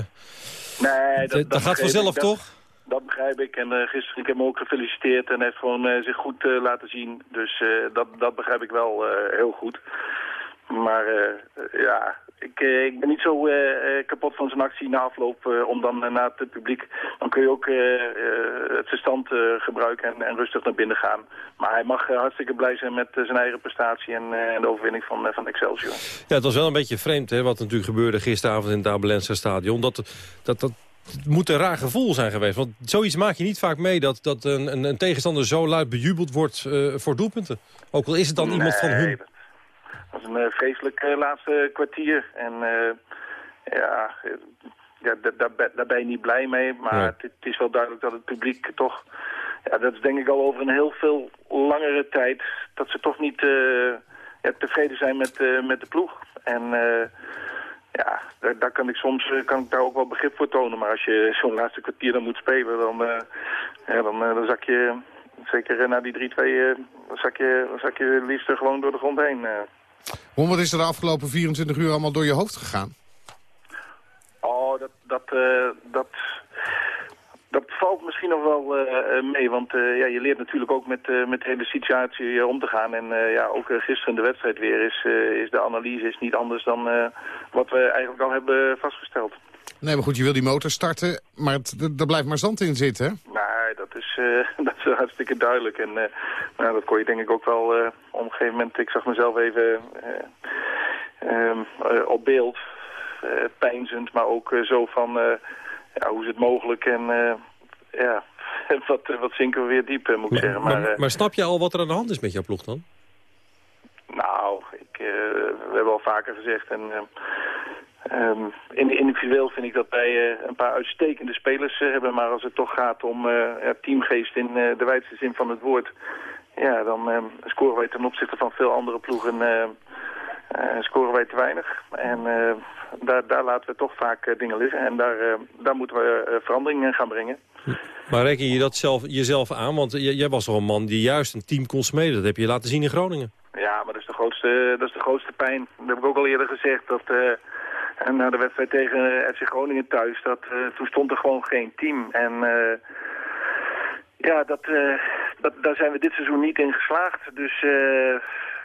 Nee, dat, gaat begreep vanzelf. Dat- toch? Dat begrijp ik. En eh, gisteren, ik heb hem ook gefeliciteerd en hij heeft gewoon eh, zich goed eh, laten zien. Dus eh, dat, dat begrijp ik wel eh, heel goed. Maar eh, ja, ik, eh, ik ben niet zo eh, eh, kapot van zijn actie na afloop om dan eh, naar het publiek. Dan kun je ook het verstand gebruiken en, en rustig naar binnen gaan. Maar hij mag hartstikke blij zijn met zijn eigen prestatie en, en de overwinning van, van Excelsior. Ja, het was wel een beetje vreemd hè, wat natuurlijk gebeurde gisteravond in het Abelense stadion. Dat, dat, dat, moet een raar gevoel zijn geweest. Want zoiets maak je niet vaak mee dat, dat een, een, tegenstander zo luid bejubeld wordt voor doelpunten. Ook al is het dan iemand van hun. Was een eh, vreselijk eh, laatste kwartier. En eh, ja, eh, ja da- daar, ben- daar ben je niet blij mee. Maar het, het is wel duidelijk dat het publiek toch... Ja, dat is denk ik al over een heel veel langere tijd... dat ze toch niet eh, ja, tevreden zijn met, eh, met de ploeg. En eh, ja, daar, daar kan ik soms eh, kan ik daar ook wel begrip voor tonen. Maar als je zo'n laatste kwartier dan moet spelen... dan, eh, ja, dan, eh, dan zak je... Zeker eh, na die 3-2 eh, dan zak je, dan zak je liefst gewoon door de grond heen. Ron, wat is er de afgelopen 24 uur allemaal door je hoofd gegaan? Oh, dat, dat, eh, dat, dat valt misschien nog wel eh, eh, mee. Want ja, je leert natuurlijk ook met, met de hele situatie om te gaan. En ja, ook gisteren de wedstrijd weer is, is de analyse is niet anders dan wat we eigenlijk al hebben vastgesteld. Nee, maar goed, je wil die motor starten, maar het, er blijft maar zand in zitten, hè? Nee, dat is, eh, dat is hartstikke duidelijk. En eh, nou, dat kon je denk ik ook wel eh, op een gegeven moment... Ik zag mezelf even eh, ehm, eh, op beeld, eh pijnzend, maar ook zo van... eh, ja, hoe is het mogelijk en eh, ja, wat, wat zinken we weer diep, moet ik zeggen. Maar, Maar, maar snap je al wat er aan de hand is met jouw ploeg dan? nou, ik, eh, we hebben al vaker gezegd. En, eh, ehm, in, individueel vind ik dat wij eh, een paar uitstekende spelers eh, hebben. Maar als het toch gaat om eh, ja, teamgeest in de wijdste zin van het woord... Ja, dan eh, scoren wij ten opzichte van veel andere ploegen scoren wij te weinig. En daar, daar laten we toch vaak dingen liggen. En daar, daar moeten we verandering in gaan brengen. Maar reken je dat zelf, jezelf aan? Want jij was toch een man die juist een team kon smeden. Dat heb je laten zien in Groningen. Ja, maar dat is de grootste, dat is de grootste pijn. Dat heb ik ook al eerder gezegd. Dat en na de wedstrijd tegen FC Groningen thuis, dat, eh, toen stond er gewoon geen team. En eh, ja, dat, eh, dat, daar zijn we dit seizoen niet in geslaagd. Dus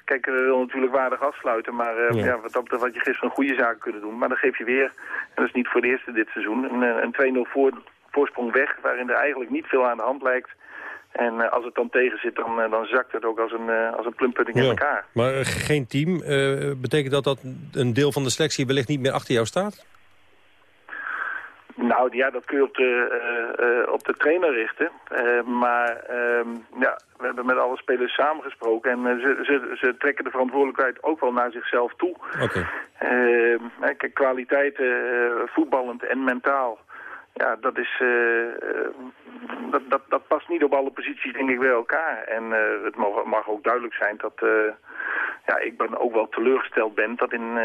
kijk, we willen natuurlijk waardig afsluiten. Maar eh, Ja. ja. wat dat had je gisteren een goede zaak kunnen doen. Maar dan geef je weer, en dat is niet voor de eerste dit seizoen, een, een 2-0 voor, voorsprong weg. Waarin er eigenlijk niet veel aan de hand lijkt. En eh, als het dan tegen zit, dan, eh, dan zakt het ook als een, eh, als een plumpudding in elkaar. Maar geen team, betekent dat dat een deel van de selectie wellicht niet meer achter jou staat? Nou ja, dat kun je op de, op de trainer richten. Maar ehm, ja, we hebben met alle spelers samengesproken en ze, ze, ze trekken de verantwoordelijkheid ook wel naar zichzelf toe. Oké. Ehm, kwaliteiten, voetballend en mentaal. Ja, dat, is, eh, eh, dat, dat, past niet op alle posities denk ik bij elkaar. En eh, het mag, mag ook duidelijk zijn dat ja, ik ben ook wel teleurgesteld ben dat in,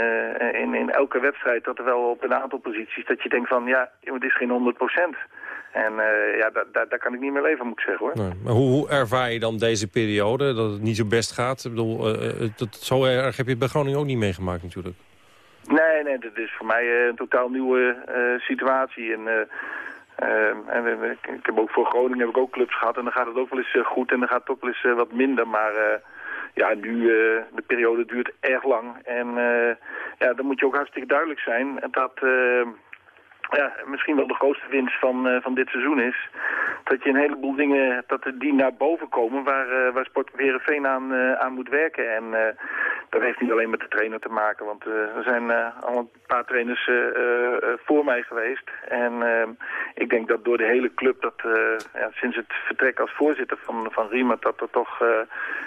in, in elke wedstrijd dat er wel op een aantal posities dat je denkt van ja, het is geen 100% En eh, ja, daar daar kan ik niet meer leven moet ik zeggen hoor. Nee. Maar hoe, hoe ervaar je dan deze periode, dat het niet zo best gaat? Ik bedoel, dat, zo erg heb je het bij Groningen ook niet meegemaakt natuurlijk. Nee, nee, dit is voor mij eh, een totaal nieuwe eh, situatie. En, eh, en ik heb ook voor Groningen heb ik ook clubs gehad en dan gaat het ook wel eens goed en dan gaat het ook wel eens wat minder. Maar ja, nu, de periode duurt erg lang en ja, dan moet je ook hartstikke duidelijk zijn dat... ja, misschien wel de grootste winst van, eh, van dit seizoen is... dat je een heleboel dingen, dat die naar boven komen... waar, eh waar Sport Heerenveen aan, eh, aan moet werken. En dat heeft niet alleen met de trainer te maken... want er zijn al een paar trainers voor mij geweest. En ik denk dat door de hele club... dat ja, sinds het vertrek als voorzitter van, van Riemer... dat er toch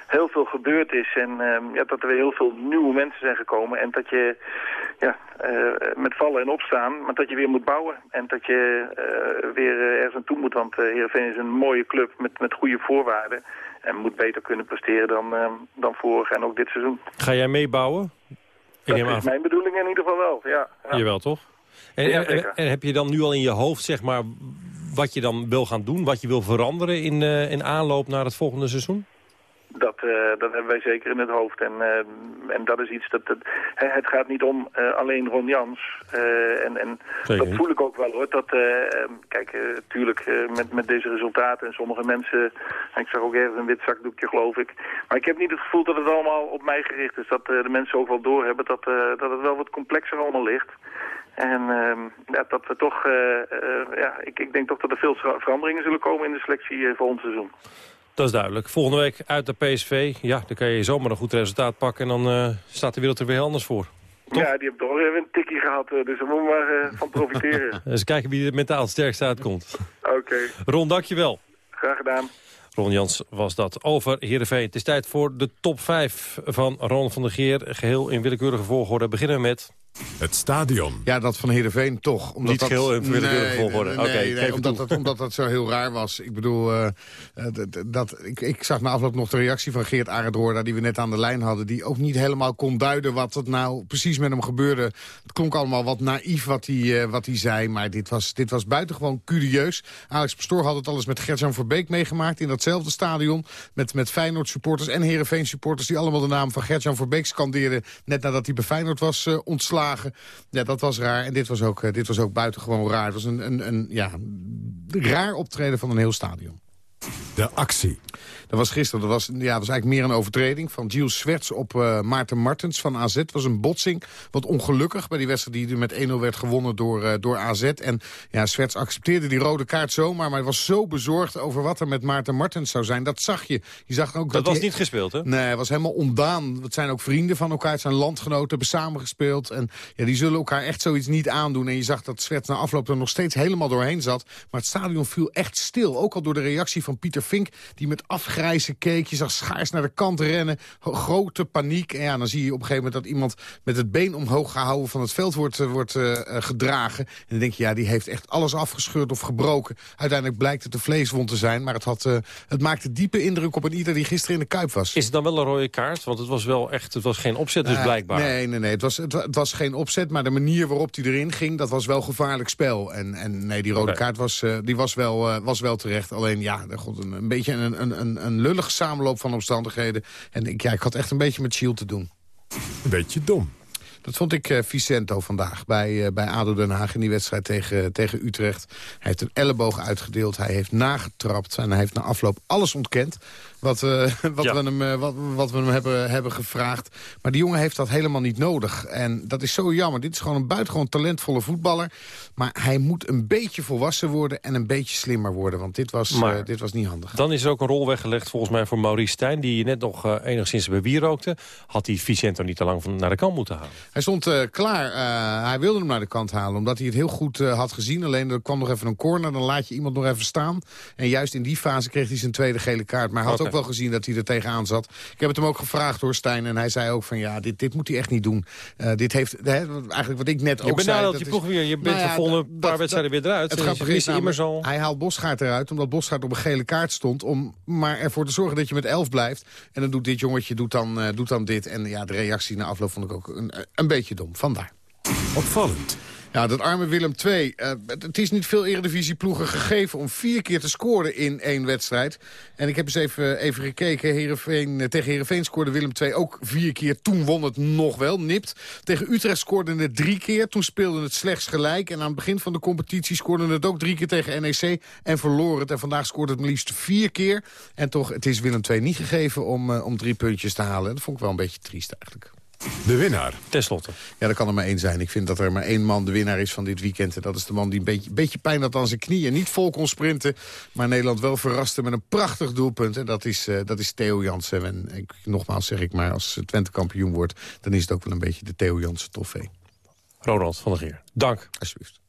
heel veel gebeurd is. En ja, dat er weer heel veel nieuwe mensen zijn gekomen. En dat je ja, met vallen en opstaan, maar dat je weer moet bouwen. En dat je eh, weer eh, ergens naartoe moet, want Heerenveen is een mooie club met, met goede voorwaarden. En moet beter kunnen presteren dan, dan vorig en ook dit seizoen. Ga jij meebouwen? Dat is mijn bedoeling in ieder geval wel, ja. ja. Jawel, toch? En, Ja, en, heb je dan nu al in je hoofd, zeg maar, wat je dan wil gaan doen? Wat je wil veranderen in, uh, in aanloop naar het volgende seizoen? Dat, eh, dat hebben wij zeker in het hoofd. En, eh, en dat is iets dat... dat hè, het gaat niet om eh, alleen Ron Jans. En en dat voel ik ook wel hoor. Dat, kijk, natuurlijk met, met deze resultaten en sommige mensen... Ik zag ook ergens een wit zakdoekje geloof ik. Maar ik heb niet het gevoel dat het allemaal op mij gericht is. Dat de mensen ook wel doorhebben dat, dat het wel wat complexer allemaal ligt. En ja, dat we toch... ja, ik, ik denk toch dat er veel veranderingen zullen komen in de selectie voor ons seizoen. Dat is duidelijk. Volgende week uit de PSV. Ja, dan kan je zomaar een goed resultaat pakken... en dan eh, staat de wereld er weer anders voor. Ja, die hebben toch weer een tikkie gehad, eh, dus daar moeten we maar eh, van profiteren. Eens kijken wie er mentaal het sterkst uitkomt. Oké, Ron, dankjewel. graag gedaan. Ron Jans was dat over Heerenveen. Het is tijd voor de top 5 van Ron van der Geer. Geheel in willekeurige volgorde. Beginnen we met... Het stadion. Ja, dat van Heerenveen toch. Omdat Niet dat, geheel in willekeurige volgorde. Nee, Oké, nee, nee, het omdat, dat, omdat dat zo heel raar was. Ik bedoel, eh, eh, dat, ik, ik zag na afloop nog de reactie van Geert Arendoorda... die we net aan de lijn hadden, die ook niet helemaal kon duiden... wat het nou precies met hem gebeurde. Het klonk allemaal wat naïef wat hij, eh, wat hij zei, maar dit was, dit was buitengewoon curieus. Alex Pastoor had het alles met Gert-Jan Verbeek meegemaakt... in datzelfde stadion, met, met Feyenoord supporters en Heerenveen supporters... die allemaal de naam van Gert-Jan Verbeek scandeerden... net nadat hij bij Feyenoord was eh, ontslagen. Ja, dat was raar. En dit was ook, eh, dit was ook buitengewoon raar. Het was een, een, een ja, raar optreden van een heel stadion. De actie. Dat was gisteren. Dat was, ja, dat was eigenlijk meer een overtreding van Gilles Swerts op eh, Maarten Martens van AZ. Het was een botsing. Wat ongelukkig bij die wedstrijd die met 1-0 werd gewonnen door, eh, door AZ. En ja, Swerts accepteerde die rode kaart zomaar. Maar hij was zo bezorgd over wat er met Maarten Martens zou zijn. Dat zag je. Je zag ook Dat, dat, was niet gespeeld, hè? Nee, hij was helemaal ondaan. Het zijn ook vrienden van elkaar. Het zijn landgenoten, hebben samengespeeld. En ja, die zullen elkaar echt zoiets niet aandoen. En je zag dat Svet na afloop er nog steeds helemaal doorheen zat. Maar het stadion viel echt stil. Ook al door de reactie van Pieter Fink, die met afgrijzen keek. Je zag schaars naar de kant rennen. Grote paniek. En ja, dan zie je op een gegeven moment dat iemand met het been omhoog gehouden van het veld wordt, eh, wordt eh, eh, gedragen. En dan denk je, ja, die heeft echt alles afgescheurd of gebroken. Uiteindelijk blijkt het een vleeswond te zijn. Maar het, had, het maakte diepe indruk op een ieder die gisteren in de Kuip was. Is het dan wel een rode kaart? Want het was wel echt, het was geen opzet dus blijkbaar. Nee, nee, nee. Het was, het, wa- het was geen opzet, maar de manier waarop hij erin ging... dat was wel gevaarlijk spel. En, en nee, die rode kaart was, die was, wel, was wel terecht. Alleen, ja, god, een, een beetje een, een, een, een lullige samenloop van omstandigheden. En ik, ja, ik had echt een beetje met Shield te doen. Een beetje dom. Dat vond ik eh, Vicento vandaag bij, eh, bij ADO Den Haag in die wedstrijd tegen, tegen Utrecht. Hij heeft een elleboog uitgedeeld, hij heeft nagetrapt... en hij heeft na afloop alles ontkend wat, eh, wat, Ja. we, hem, eh, wat, wat we hem hebben, hebben gevraagd. Maar die jongen heeft dat helemaal niet nodig. En dat is zo jammer. Dit is gewoon een buitengewoon talentvolle voetballer. Maar hij moet een beetje volwassen worden en een beetje slimmer worden. Want dit was, Maar- eh, dit was niet handig. Dan is er ook een rol weggelegd volgens mij voor Maurice Stijn... die net nog enigszins bewierookte. Had hij Vicento niet te lang van, naar de kant moeten halen? Hij stond klaar. Hij wilde hem naar de kant halen, omdat hij het heel goed had gezien. Alleen er kwam nog even een corner, dan laat je iemand nog even staan. En juist in die fase kreeg hij zijn tweede gele kaart. Maar hij had ook wel gezien dat hij er tegenaan zat. Ik heb het hem ook gevraagd hoor, Stijn. En hij zei ook van ja, dit, dit moet hij echt niet doen. Eh, dit heeft, hè, eigenlijk wat ik net Je ook zei... dat je ploeg weer. Je bent Nou ja, de volgende dat- paar wedstrijden weer eruit. Het En grappige is namelijk, al... hij haalt Bosgaard eruit, omdat Bosgaard op een gele kaart stond... om maar ervoor te zorgen dat je met elf blijft. En dan doet dit jongetje doet dan, eh, doet dan dit. En ja, de reactie na afloop vond ik ook een, een beetje dom. Vandaar. Opvallend. Ja, dat arme Willem II. eh, het is niet veel eredivisieploegen gegeven om vier keer te scoren in één wedstrijd. En ik heb eens even, gekeken. Heerenveen, eh, tegen Heerenveen scoorde Willem II ook vier keer. Toen won het nog wel, nipt. Tegen Utrecht scoorde het drie keer. Toen speelde het slechts gelijk. En aan het begin van de competitie scoorde het ook drie keer tegen NEC. En verloor het. En vandaag scoorde het maar liefst vier keer. En toch, het is Willem II niet gegeven om, eh, om drie puntjes te halen. Dat vond ik wel een beetje triest eigenlijk. De winnaar. Ten slotte. Ja, dat kan er maar één zijn. Ik vind dat er maar één man de winnaar is van dit weekend. En dat is de man die een beetje, beetje pijn had aan zijn knieën. Niet vol kon sprinten, maar Nederland wel verraste met een prachtig doelpunt. En dat is, eh, dat is Theo Jansen. En ik, nogmaals zeg ik maar, als Twente kampioen wordt... dan is het ook wel een beetje de Theo Jansen toffee. Ronald van der Geer. Dank. Alsjeblieft.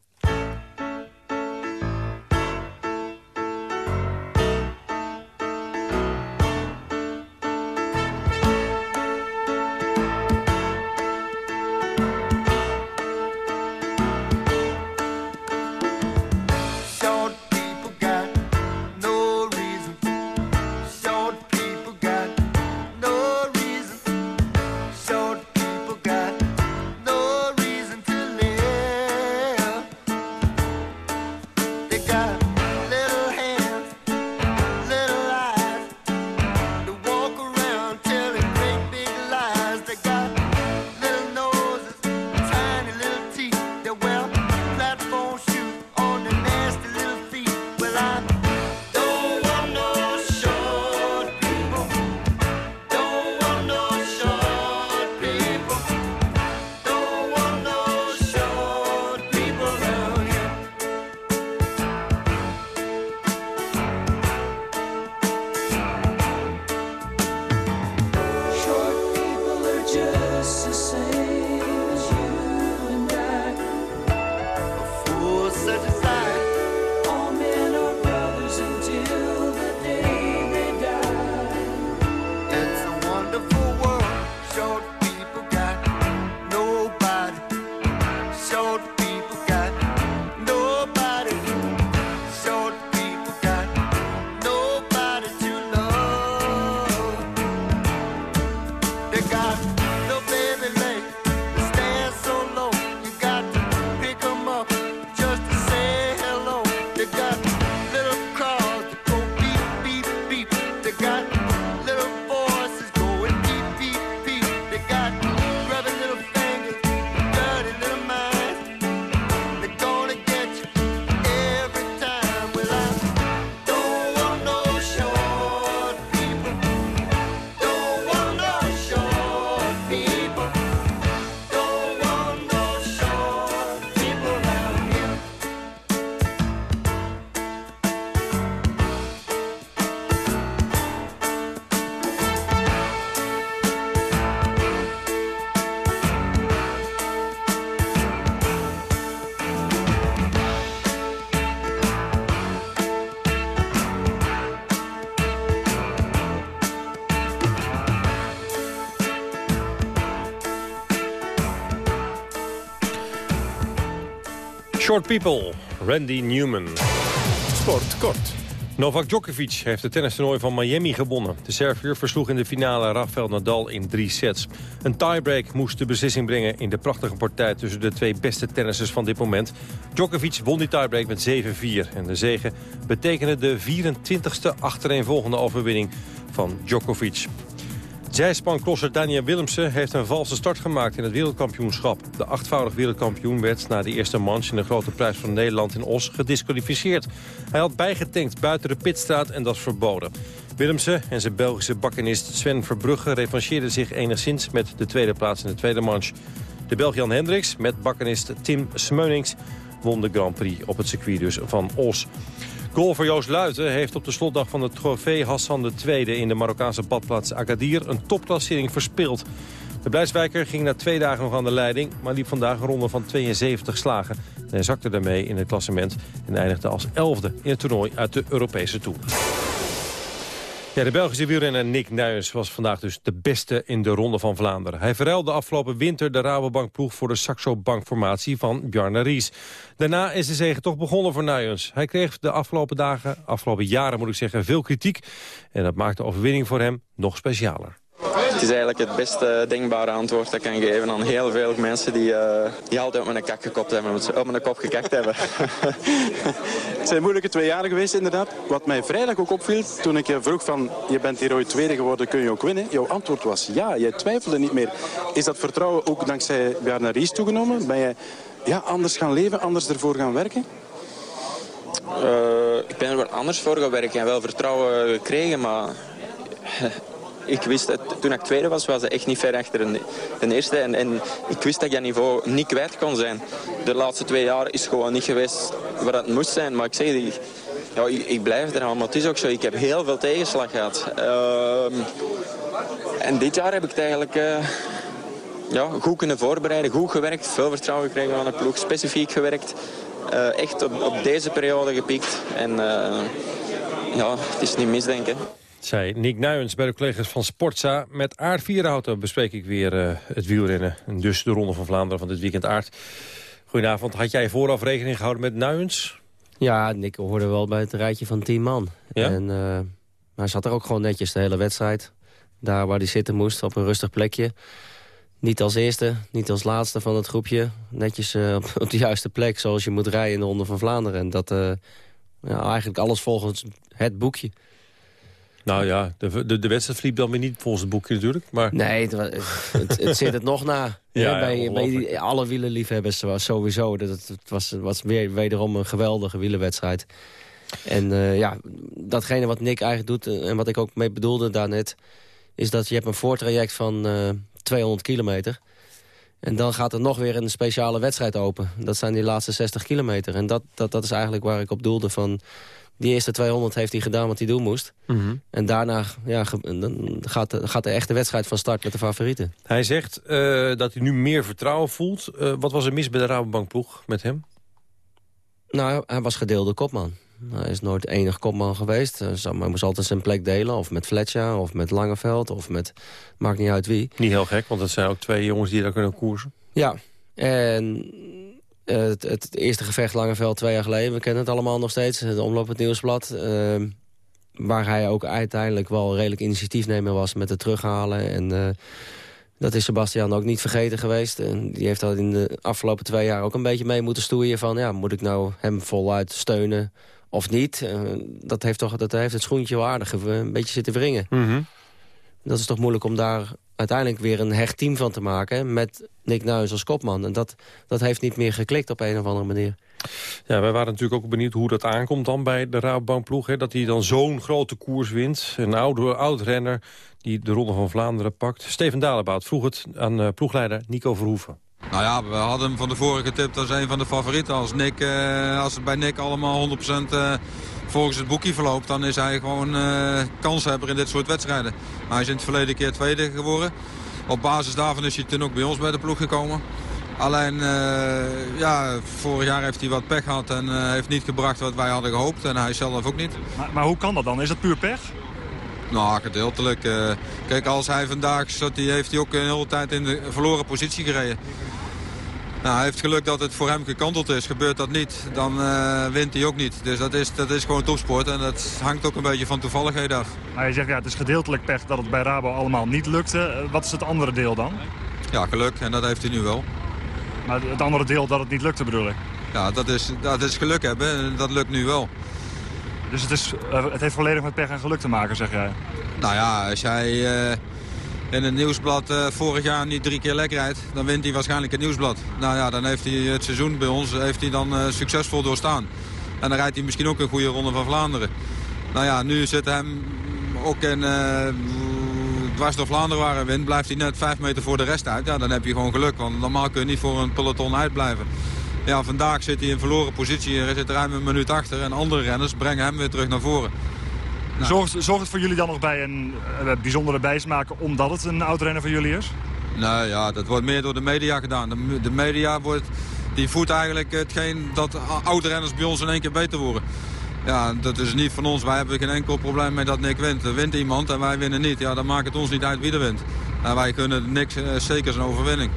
Short People, Randy Newman. Sport kort. Novak Djokovic heeft het tennistoernooi van Miami gewonnen. De Serviër versloeg in de finale Rafael Nadal in drie sets. Een tiebreak moest de beslissing brengen in de prachtige partij... tussen de twee beste tennissers van dit moment. Djokovic won die tiebreak met 7-4. En de zege betekende de 24e achtereenvolgende overwinning van Djokovic. Zijspanklosser Daniel Willemsen heeft een valse start gemaakt in het wereldkampioenschap. De achtvoudig wereldkampioen werd na de eerste manche in de grote prijs van Nederland in Os gedisqualificeerd. Hij had bijgetankt buiten de pitstraat en dat is verboden. Willemsen en zijn Belgische bakkenist Sven Verbrugge revancheerden zich enigszins met de tweede plaats in de tweede manche. De Belg Jan Hendricks met bakkenist Tim Smeunings won de Grand Prix op het circuit dus van Os. Golfer Joost Luiten heeft op de slotdag van de trofee Hassan II... in de Marokkaanse badplaats Agadir een topklassering verspeeld. De Blijswijker ging na twee dagen nog aan de leiding... maar liep vandaag een ronde van 72 slagen. En hij zakte daarmee in het klassement en eindigde als elfde in het toernooi uit de Europese Tour. Ja, de Belgische wielrenner Nick Nuyens was vandaag dus de beste in de Ronde van Vlaanderen. Hij verruilde afgelopen winter de Rabobank-ploeg voor de Saxo Bank-formatie van Bjarne Ries. Daarna is de zege toch begonnen voor Nuyens. Hij kreeg de afgelopen dagen, afgelopen jaren moet ik zeggen, veel kritiek. En dat maakt de overwinning voor hem nog specialer. Is eigenlijk het beste denkbare antwoord dat ik kan geven aan heel veel mensen die, eh, die altijd op mijn kak gekopt hebben, op mijn kop gekakt hebben. Het zijn moeilijke twee jaren geweest inderdaad. Wat mij vrijdag ook opviel, toen ik je vroeg van je bent hier ooit tweede geworden, kun je ook winnen? Jouw antwoord was ja, jij twijfelde niet meer. Is dat vertrouwen ook dankzij Bjarne Ries toegenomen? Ben je ja, anders gaan leven, anders ervoor gaan werken? Eh, ik ben er wel anders voor gaan werken en wel vertrouwen gekregen, maar ik wist het, toen ik tweede was, was het echt niet ver achter de, eerste. En, en ik wist dat ik dat niveau niet kwijt kon zijn. De laatste twee jaar is gewoon niet geweest waar het moest zijn. Maar ik zeg, ik, ja, ik, ik blijf er aan. Maar het is ook zo, ik heb heel veel tegenslag gehad. Ehm, en dit jaar heb ik het eigenlijk eh, ja, goed kunnen voorbereiden, goed gewerkt. Veel vertrouwen gekregen aan de ploeg, specifiek gewerkt. Eh, echt op, op deze periode gepikt. En eh, ja, het is niet misdenken. Zei Nick Nuyens bij de collega's van Sportza. Met Aard Vierhouten bespreek ik weer eh, het wielrennen. En dus de Ronde van Vlaanderen van dit weekend. Aard, goedenavond. Had jij vooraf rekening gehouden met Nuyens? Ja, Nick hoorde wel bij het rijtje van 10 man. Ja? En eh, hij zat er ook gewoon netjes de hele wedstrijd. Daar waar hij zitten moest, op een rustig plekje. Niet als eerste, niet als laatste van het groepje. Netjes eh, op, op de juiste plek, zoals je moet rijden in de Ronde van Vlaanderen. En dat, ja, eigenlijk alles volgens het boekje. Nou ja, de, de, de wedstrijd liep dan weer niet volgens het boekje natuurlijk. Maar... Nee, het, het, het zit het nog na. Ja, Ja, ja, bij, bij die- alle wielerliefhebbers was sowieso. Dat het, het was, was weer, wederom een geweldige wielerwedstrijd. En eh, ja, datgene wat Nick eigenlijk doet... eh, en wat ik ook mee bedoelde daarnet... is dat je hebt een voortraject van eh 200 kilometer... En dan gaat er nog weer een speciale wedstrijd open. Dat zijn die laatste 60 kilometer. En dat, dat, dat is eigenlijk waar ik op doelde van... die eerste 200 heeft hij gedaan wat hij doen moest. Mhm. En daarna ja, dan gaat, de, gaat de echte wedstrijd van start met de favorieten. Hij zegt eh, dat hij nu meer vertrouwen voelt. Eh, wat was er mis bij de Rabobankploeg met hem? Nou, hij was gedeelde kopman. Hij is nooit enig kopman geweest. Hij moest altijd zijn plek delen. Of met Fletcher, of met Langeveld, of met... Maakt niet uit wie. Niet heel gek, want dat zijn ook twee jongens die daar kunnen koersen. Ja, en eh, het, het eerste gevecht Langeveld twee jaar geleden... we kennen het allemaal nog steeds, het omloop het Nieuwsblad... eh, waar hij ook uiteindelijk wel redelijk initiatiefnemer was met het terughalen. En eh, dat is Sebastian ook niet vergeten geweest. En die heeft dat in de afgelopen twee jaar ook een beetje mee moeten stoeien... van ja, moet ik nou hem voluit steunen of niet? Dat, heeft toch, dat heeft het schoentje wel aardig een beetje zitten wringen. Dat is toch moeilijk om daar uiteindelijk weer een hecht team van te maken... met Nick Nuis als kopman. En dat, dat heeft niet meer geklikt op een of andere manier. Ja, wij waren natuurlijk ook benieuwd hoe dat aankomt dan bij de Rabobankploeg. Hè, dat hij dan zo'n grote koers wint. Een oude oud-renner die de Ronde van Vlaanderen pakt. Steven Dalebout vroeg het aan eh, ploegleider Nico Verhoeven. Nou ja, we hadden hem van tevoren getipt als een van de favorieten. Als, Nick, eh, als het bij Nick allemaal 100% eh, volgens het boekje verloopt... dan is hij gewoon eh kanshebber in dit soort wedstrijden. Maar hij is in het verleden keer tweede geworden. Op basis daarvan is hij toen ook bij ons bij de ploeg gekomen. Alleen, eh, ja, vorig jaar heeft hij wat pech gehad en heeft niet gebracht wat wij hadden gehoopt. En hij zelf ook niet. Maar, maar hoe kan dat dan? Is dat puur pech? Nou, gedeeltelijk. eh. kijk, als hij vandaag zat, die heeft hij ook een hele tijd in de verloren positie gereden. Nou, hij heeft geluk dat het voor hem gekanteld is. Gebeurt dat niet, dan eh, wint hij ook niet. Dus dat is, dat is gewoon topsport en dat hangt ook een beetje van toevalligheid af. Maar je zegt ja, het is gedeeltelijk pech dat het bij Rabo allemaal niet lukte. Eh, Wat is het andere deel dan? Ja, geluk en dat heeft hij nu wel. Maar het andere deel dat het niet lukte bedoel ik? Ja, dat is, dat is geluk hebben en dat lukt nu wel. Dus het, is, eh, het heeft volledig met pech en geluk te maken, zeg jij? Nou ja, als jij eh, in het nieuwsblad eh, vorig jaar niet drie keer lek rijdt, dan wint hij waarschijnlijk het nieuwsblad. Nou ja, dan heeft hij het seizoen bij ons heeft hij dan succesvol doorstaan. En dan rijdt hij misschien ook een goede ronde van Vlaanderen. Nou ja, nu zit hem ook in dwars door Vlaanderen waar hij wint, blijft hij net vijf meter voor de rest uit. Ja, dan heb je gewoon geluk, want normaal kun je niet voor een peloton uitblijven. Ja, vandaag zit hij in verloren positie, er zit ruim een minuut achter en andere renners brengen hem weer terug naar voren. Zorgt, zorgt het voor jullie dan nog bij een eh, bijzondere bijsmaak omdat het een oudrenner van jullie is? Nee, ja, dat wordt meer door de media gedaan. De, de media wordt, die voedt eigenlijk hetgeen dat oud-renners bij ons in één keer beter worden. Ja, dat is niet van ons. Wij hebben geen enkel probleem met dat Nick wint. Er wint iemand en wij winnen niet. Ja, dan maakt het ons niet uit wie er wint. En wij kunnen niks, eh, zeker zijn overwinning.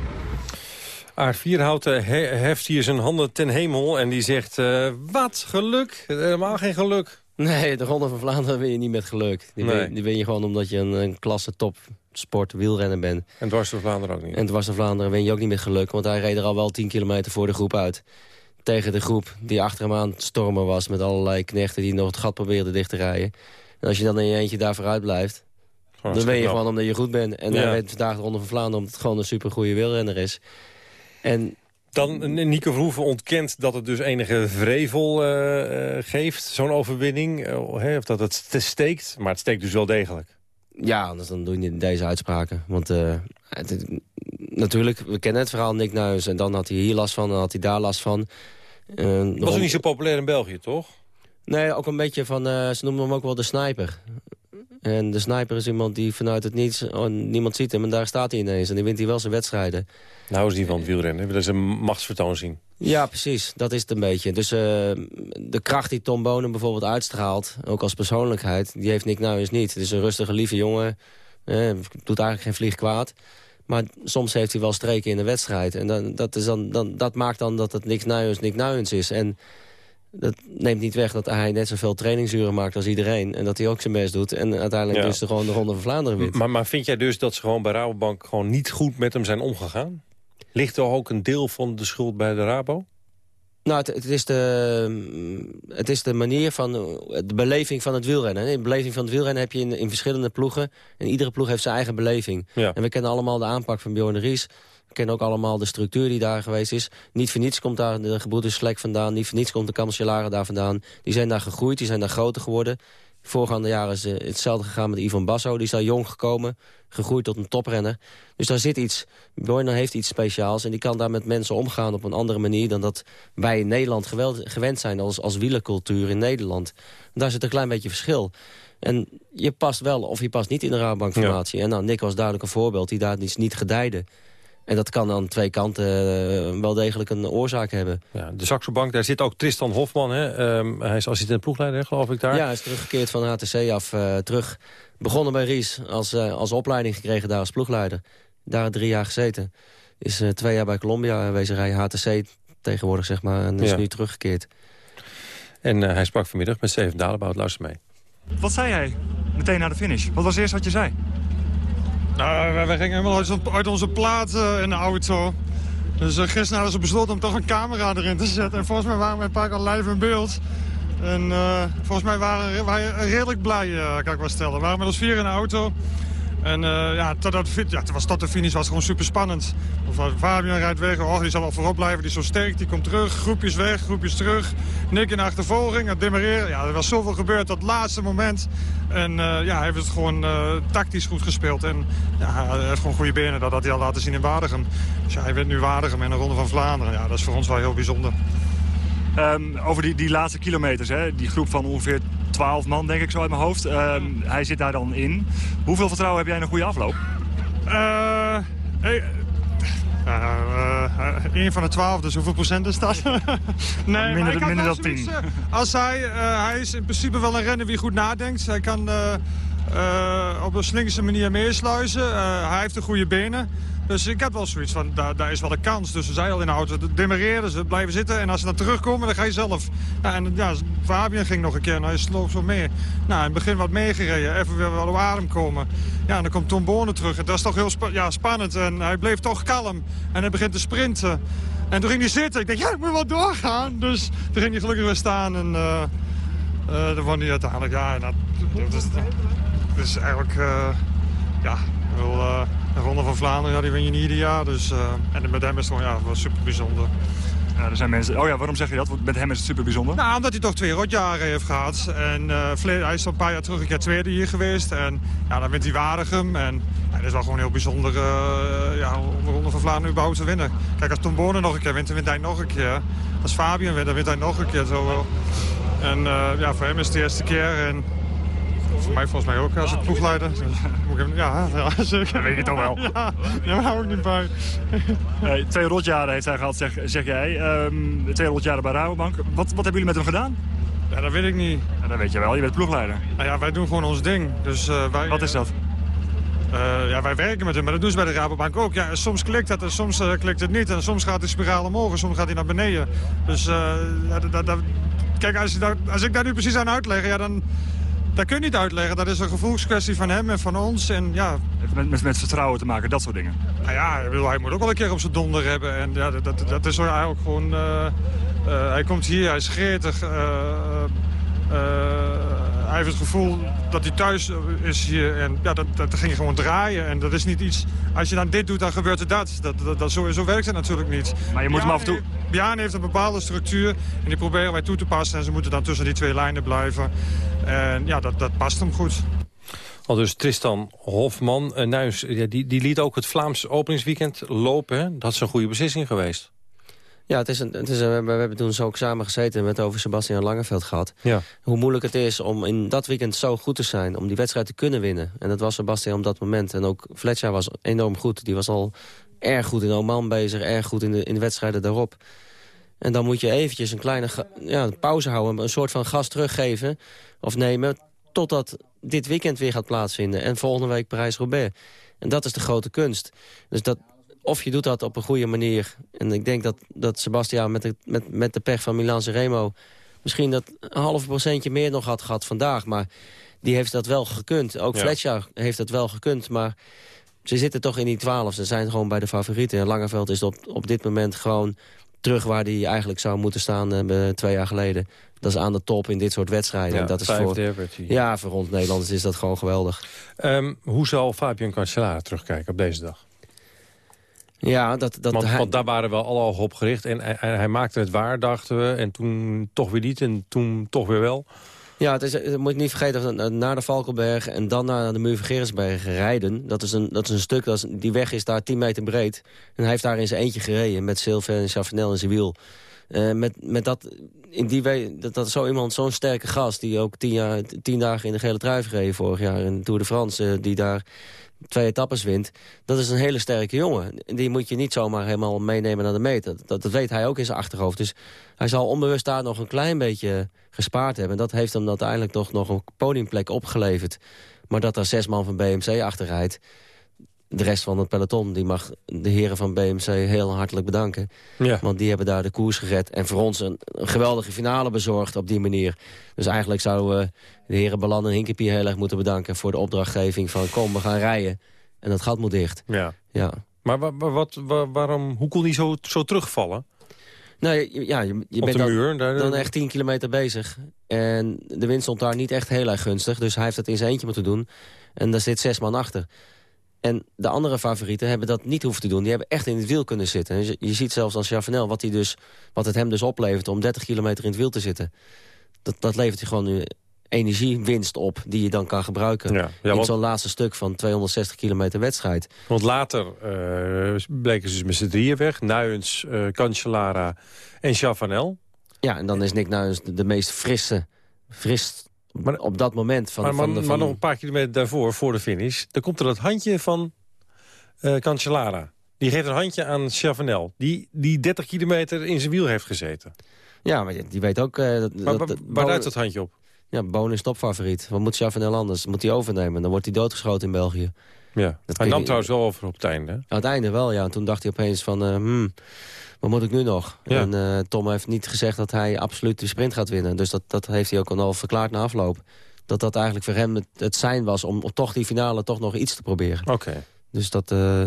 Aard Vierhouten he heft hier zijn handen ten hemel en die zegt... eh, wat geluk? Helemaal geen geluk. Nee, de Ronde van Vlaanderen win je niet met geluk. Die, Nee. win, die win je gewoon omdat je een, een klasse top sport wielrenner bent. En dwars door Vlaanderen ook niet. En dwars door Vlaanderen win je ook niet met geluk. Want hij reed er al wel 10 kilometer voor de groep uit. Tegen de groep die achter hem aan het stormen was... met allerlei knechten die nog het gat probeerden dicht te rijden. En als je dan in je eentje daar vooruit blijft... dan ben je knap. gewoon omdat je goed bent. En Ja. hij weet vandaag de Ronde van Vlaanderen... omdat het gewoon een supergoeie wielrenner is. En Dan Nico Verhoeven ontkent dat het dus enige vrevel eh, eh, geeft, zo'n overwinning. eh, of dat het st- steekt, maar het steekt dus wel degelijk. Ja, anders dan doe je niet deze uitspraken. Want het, natuurlijk, we kennen het verhaal Nick Nuis. En dan had hij hier last van, dan had hij daar last van. Was ook niet zo populair in België, toch? Nee, ook een beetje van, ze noemen hem ook wel de sniper. En de sniper is iemand die vanuit het niets, oh, niemand ziet hem en daar staat hij ineens. En die wint hij wel zijn wedstrijden. Nou is die van het wielrennen. Willen ze een machtsvertoon zien. Ja, precies. Dat is het een beetje. Dus eh, de kracht die Tom Bonen bijvoorbeeld uitstraalt, ook als persoonlijkheid, die heeft Nick Nuis niet. Het is een rustige, lieve jongen. eh, doet eigenlijk geen vlieg kwaad. Maar soms heeft hij wel streken in de wedstrijd. En dan, dat, is dan, dan, dat maakt dan dat het Nick Nuis Nick Nuis is. En dat neemt niet weg dat hij net zoveel trainingsuren maakt als iedereen. En dat hij ook zijn best doet. En uiteindelijk Ja. dus de, gewoon de Ronde van Vlaanderen wint. Maar, maar vind jij dus dat ze gewoon bij Rabobank gewoon niet goed met hem zijn omgegaan? Ligt er ook een deel van de schuld bij de Rabo? Nou, het, het, is de, het is de manier van de beleving van het wielrennen. hè. De beleving van het wielrennen heb je in, in verschillende ploegen. En iedere ploeg heeft zijn eigen beleving. Ja. En we kennen allemaal de aanpak van Bjorn de Ries. Kennen ook allemaal de structuur die daar geweest is. Niet voor niets komt daar de gebroeders Slek vandaan. Niet voor niets komt de Kamselaren daar vandaan. Die zijn daar gegroeid, die zijn daar groter geworden. Voorgaande jaren is eh, hetzelfde gegaan met Ivan Basso. Die is daar jong gekomen, gegroeid tot een toprenner. Dus daar zit iets, Bjorn heeft iets speciaals... en die kan daar met mensen omgaan op een andere manier... dan dat wij in Nederland geweld- gewend zijn als, als wielercultuur in Nederland. Daar zit een klein beetje verschil. En je past wel of je past niet in de Rabobankformatie. En nou, Nick was duidelijk een voorbeeld die daar dus niet gedijde. En dat kan aan twee kanten eh, wel degelijk een oorzaak hebben. Ja, de Saxo Bank, daar zit ook Tristan Hofman. Hè? Ehm, hij is assistent ploegleider, geloof ik daar. Ja, hij is teruggekeerd van HTC af. eh, terug begonnen bij Ries als, eh, als opleiding gekregen daar als ploegleider. Daar drie jaar gezeten. Is eh, twee jaar bij Colombia wezen rijden, HTC tegenwoordig zeg maar. En is Ja. nu teruggekeerd. En eh, hij sprak vanmiddag met Steven Dalebout. Luister mee. Wat zei jij meteen na de finish? Wat was eerst wat je zei? Nou, wij gingen helemaal uit, onze plaat in de auto. Dus eh, gisteren hadden ze besloten om toch een camera erin te zetten. En volgens mij waren we een paar keer live in beeld. En eh, volgens mij waren wij redelijk blij, eh, kan ik wel stellen. We waren met ons vier in de auto. En eh, ja, tot, dat, fi- ja, was tot de finish was gewoon super spannend. Fabian rijdt weg, oh, die zal wel voorop blijven, die is zo sterk, die komt terug. Groepjes weg, groepjes terug. Nick in de achtervolging, het demareren. Ja, er was zoveel gebeurd het laatste moment. En eh, ja, hij heeft het gewoon eh, tactisch goed gespeeld. En ja, hij heeft gewoon goede benen, dat had hij al laten zien in Waregem. Dus hij wint nu Waregem in de Ronde van Vlaanderen. Ja, dat is voor ons wel heel bijzonder. Ehm, over die, die laatste kilometers, hè? die groep van ongeveer 12 man, denk ik zo uit mijn hoofd. Ehm, hij zit daar dan in. Hoeveel vertrouwen heb jij in een goede afloop? Eh, hey, eh, Eén van de twaalf, dus hoeveel procent is dat? nee, maar Minder- dan tien. eh, Als hij, eh, hij is in principe wel een renner die goed nadenkt. Hij kan eh, eh, op een slinkse manier meesluizen. Eh, hij heeft de goede benen. Dus ik had wel zoiets van, daar, daar is wel een kans. Dus ze zeiden al in de auto, demereren ze, blijven zitten. En als ze dan terugkomen, dan ga je zelf. Ja, en ja, Fabian ging nog een keer, nou, hij sloop zo mee. Nou, in het begin wat meegereden, even weer wel op adem komen. Ja, en dan komt Tom Bonen terug. En dat is toch heel ja, spannend. En hij bleef toch kalm. En hij begint te sprinten. En toen ging hij zitten. Ik dacht, ja, ik moet wel doorgaan. Dus toen ging hij gelukkig weer staan. En uh, uh, dan won hij uiteindelijk, ja, en dat, is, eigenlijk, uh, ja, uh, de Ronde van Vlaanderen, ja, die win je niet ieder jaar. Dus, uh, en met hem is het gewoon ja, wel super bijzonder. Ja, er zijn mensen... Oh ja, waarom zeg je dat? Want met hem is het super bijzonder. Nou, omdat hij toch twee rotjaren heeft gehad. En uh, hij is al een paar jaar terug een keer tweede hier geweest. En ja, dan wint hij Waregem. En ja, dat is wel gewoon heel bijzonder uh, ja, om de Ronde van Vlaanderen überhaupt te winnen. Kijk, als Tom Bonen nog een keer wint, dan wint hij nog een keer. Als Fabian wint, dan wint hij nog een keer. Zo wel. En uh, ja, voor hem is het de eerste keer. En voor mij volgens mij ook als ik ploegleider. Ja, ja, zeker. Dat weet je toch wel. Ja, daar hou ik niet bij. Hey, twee rotjaren heeft hij gehad, zeg, zeg jij. Um, twee rotjaren bij Rabobank. Wat, wat hebben jullie met hem gedaan? Ja, dat weet ik niet. Ja, dat weet je wel, je bent ploegleider. Nou ja, wij doen gewoon ons ding. Dus, uh, wij, wat is dat? Uh, ja, wij werken met hem, maar dat doen ze bij de Rabobank ook. Ja, soms klikt het en soms uh, klikt het niet. En soms gaat de spiraal omhoog en soms gaat hij naar beneden. Dus ja, dat, dat, kijk, als, daar, als ik daar nu precies aan uitleg, ja, dan, dat kun je niet uitleggen. Dat is een gevoelskwestie van hem en van ons. En, ja. Heeft met, met, met vertrouwen te maken, dat soort dingen? Nou ja, hij moet ook wel een keer op zijn donder hebben. En ja, dat, dat, dat is eigenlijk gewoon... Uh, uh, hij komt hier, hij is gretig. Uh, hij heeft het gevoel dat hij thuis is hier. En ja, dat, dat ging gewoon draaien. En dat is niet iets... Als je dan dit doet, dan gebeurt er dat. dat, dat, dat zo, zo werkt het natuurlijk niet. Maar je moet hem af en toe... Biaan heeft een bepaalde structuur. En die proberen wij toe te passen. En ze moeten dan tussen die twee lijnen blijven. En ja, dat, dat past hem goed. Al dus Tristan Hofman. Uh, Nuis, ja, die, die liet ook het Vlaams openingsweekend lopen. Hè? Dat is een goede beslissing geweest. Ja, het is een, het is een, we hebben toen zo ook samen gezeten en met over Sebastian Langeveld gehad. Ja. Hoe moeilijk het is om in dat weekend zo goed te zijn, om die wedstrijd te kunnen winnen. En dat was Sebastian op dat moment. En ook Fletcher was enorm goed. Die was al erg goed in Oman bezig, erg goed in de, in de wedstrijden daarop. En dan moet je eventjes een kleine ja, pauze houden, een soort van gas teruggeven of nemen... totdat dit weekend weer gaat plaatsvinden en volgende week Parijs-Roubaix. En dat is de grote kunst. Dus dat, of je doet dat op een goede manier. En ik denk dat, dat Sebastian met de, met, met de pech van Milan Remo... misschien dat een half procentje meer nog had gehad vandaag. Maar die heeft dat wel gekund. Ook Ja. Fletcher heeft dat wel gekund. Maar ze zitten toch in die twaalf. Ze zijn gewoon bij de favorieten. En Langeveld is op, op dit moment gewoon terug waar hij eigenlijk zou moeten staan eh, twee jaar geleden. Dat is aan de top in dit soort wedstrijden. Ja, dat is voor, ja, voor ons Nederlanders is dat gewoon geweldig. Ehm, hoe zal Fabian Cancellara terugkijken op deze dag? Ja, dat, dat want, hij- want daar waren wel alle ogen op gericht. En hij, hij maakte het waar, dachten we. En toen toch weer niet. En toen toch weer wel. Ja, het is, je moet niet vergeten, dat naar de Valkenberg en dan naar de muur van Gerritsberg rijden. Dat is een, dat is een stuk, dat is, die weg is daar 10 meter breed. En hij heeft daar in zijn eentje gereden met Sylvain en Chavanel in zijn wiel. Eh, met, met dat, in die we, dat, dat zo iemand, zo'n sterke gast... die ook tien, jaar, tien dagen in de gele trui gereden vorig jaar... in de Tour de France, eh, die daar twee etappes wint. Dat is een hele sterke jongen. Die moet je niet zomaar helemaal meenemen naar de meter. Dat, weet hij ook in zijn achterhoofd. Dus hij zal onbewust daar nog een klein beetje gespaard hebben. En dat heeft hem uiteindelijk toch nog een podiumplek opgeleverd. Maar dat er zes man van BMC achter rijdt... de rest van het peloton, die mag de heren van BMC heel hartelijk bedanken. Ja. Want die hebben daar de koers gered. En voor ons een, een geweldige finale bezorgd op die manier. Dus eigenlijk zouden we de heren Balan en Hinkepie heel erg moeten bedanken... voor de opdrachtgeving van kom, we gaan rijden. En dat gat moet dicht. Ja. Ja. Maar wa- wa- wat, wa- waarom, hoe kon hij zo, zo terugvallen? Nou, je, ja, je, bent dan, muur, daar- dan echt 10 kilometer bezig. En de wind stond daar niet echt heel erg gunstig. Dus hij heeft het in zijn eentje moeten doen. En daar zit zes man achter. En de andere favorieten hebben dat niet hoeven te doen. Die hebben echt in het wiel kunnen zitten. En je, je ziet zelfs als Chavanel wat, hij dus, wat het hem dus oplevert... om 30 kilometer in het wiel te zitten. Dat, dat levert je gewoon nu energiewinst op... die je dan kan gebruiken Ja, ja, in zo'n laatste stuk van 260 kilometer wedstrijd. Want later eh, bleken ze dus met z'n drieën weg. Nuyens, eh Cancellara en Chavanel. Ja, en dan is Nick Nuijens de, de meest frisse... Fris op dat moment van, maar, maar, van, maar nog een paar kilometer daarvoor, voor de finish... dan komt er dat handje van eh Cancellara. Die geeft een handje aan Chavanel. Die, die 30 kilometer in zijn wiel heeft gezeten. Ja, maar die- weet ook... eh, dat, Maar dat, wa- dat- waar duidt dat handje op? Ja, Boon is topfavoriet. Wat moet Chavanel anders? Moet hij overnemen? Dan wordt hij doodgeschoten in België. Ja. Dat Hij nam je- trouwens wel over op het einde. Aan het einde wel, ja. En toen dacht hij opeens van, eh, hmm, wat moet ik nu nog? Ja. En eh, Tom heeft niet gezegd dat hij absoluut de sprint gaat winnen. Dus dat, dat heeft hij ook al verklaard na afloop. Dat dat eigenlijk voor hem het, het zijn was om, om toch die finale toch nog iets te proberen. Oké. Dus dat... eh,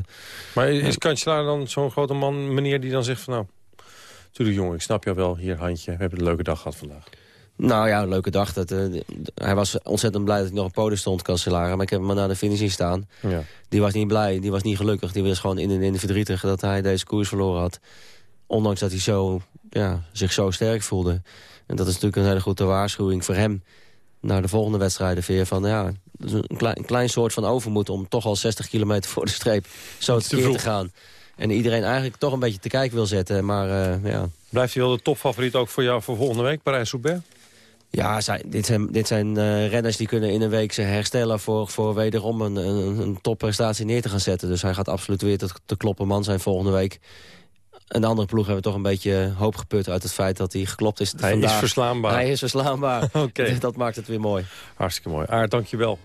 Maar is Kanselaar dan zo'n grote man, meneer die dan zegt van... nou, natuurlijk jongen, ik snap jou wel, hier handje. We hebben een leuke dag gehad vandaag. Nou ja, een leuke dag. Dat, eh, hij was ontzettend blij dat ik nog op podium stond, Cancellara. Maar ik heb hem maar naar de finish zien staan. Ja. Die was niet blij, die was niet gelukkig. Die was gewoon in en in de verdrietig dat hij deze koers verloren had. Ondanks dat hij zo, ja, zich zo sterk voelde. En dat is natuurlijk een hele goede waarschuwing voor hem. Naar de volgende wedstrijden weer van ja, is een klein, een klein soort van overmoed om toch al 60 kilometer voor de streep zo te tekeer te gaan. En iedereen eigenlijk toch een beetje te kijken wil zetten. Maar eh, ja, Blijft hij wel de topfavoriet ook voor jou voor volgende week, Parijs-Roubaix? Ja, zij, dit zijn, dit zijn eh, renners die kunnen in een week zich herstellen... voor, voor wederom een, een, een topprestatie neer te gaan zetten. Dus hij gaat absoluut weer te, te kloppen man zijn volgende week. En de andere ploeg hebben toch een beetje hoop geput uit het feit dat hij geklopt is Hij is vandaag. verslaanbaar. Hij is verslaanbaar. Oké. Dat maakt het weer mooi. Hartstikke mooi. Aard, dankjewel.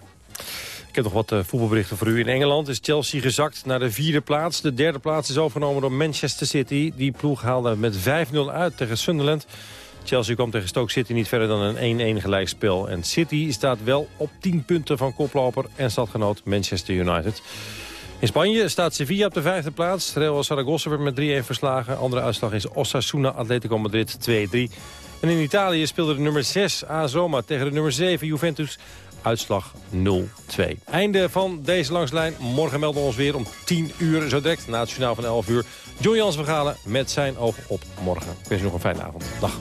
Ik heb nog wat eh, voetbalberichten voor u. In Engeland is Chelsea gezakt naar de vierde plaats. De derde plaats is overgenomen door Manchester City. Die ploeg haalde met 5-0 uit tegen Sunderland. Chelsea kwam tegen Stoke City niet verder dan een 1-1 gelijkspel. En City staat wel op 10 punten van koploper en stadgenoot Manchester United. In Spanje staat Sevilla op de vijfde plaats. Real Zaragoza werd met 3-1 verslagen. Andere uitslag is Osasuna Atletico Madrid 2-3. En in Italië speelde de nummer 6 AS Roma tegen de nummer 7 Juventus. Uitslag 0-2. Einde van deze langslijn. Morgen melden we ons weer om 10 uur. Zo direct, nationaal van 11 uur. John Jans Vergalen met zijn oog op morgen. Ik wens u nog een fijne avond. Dag.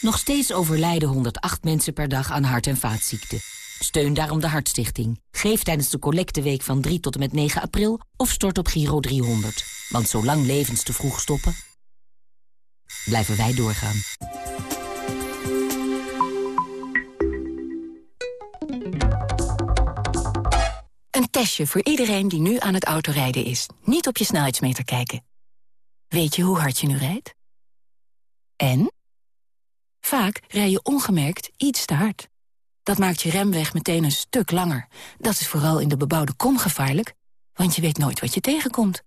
Nog steeds overlijden 108 mensen per dag aan hart- en vaatziekten. Steun daarom de Hartstichting. Geef tijdens de collecteweek van 3 tot en met 9 april of stort op Giro 300. Want zolang levens te vroeg stoppen, blijven wij doorgaan. Een testje voor iedereen die nu aan het autorijden is. Niet op je snelheidsmeter kijken. Weet je hoe hard je nu rijdt? En? Vaak rij je ongemerkt iets te hard. Dat maakt je remweg meteen een stuk langer. Dat is vooral in de bebouwde kom gevaarlijk, want je weet nooit wat je tegenkomt.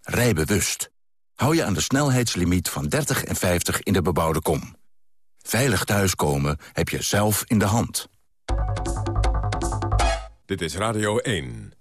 Rij bewust. Hou je aan de snelheidslimiet van 30 en 50 in de bebouwde kom. Veilig thuiskomen heb je zelf in de hand. Dit is Radio 1.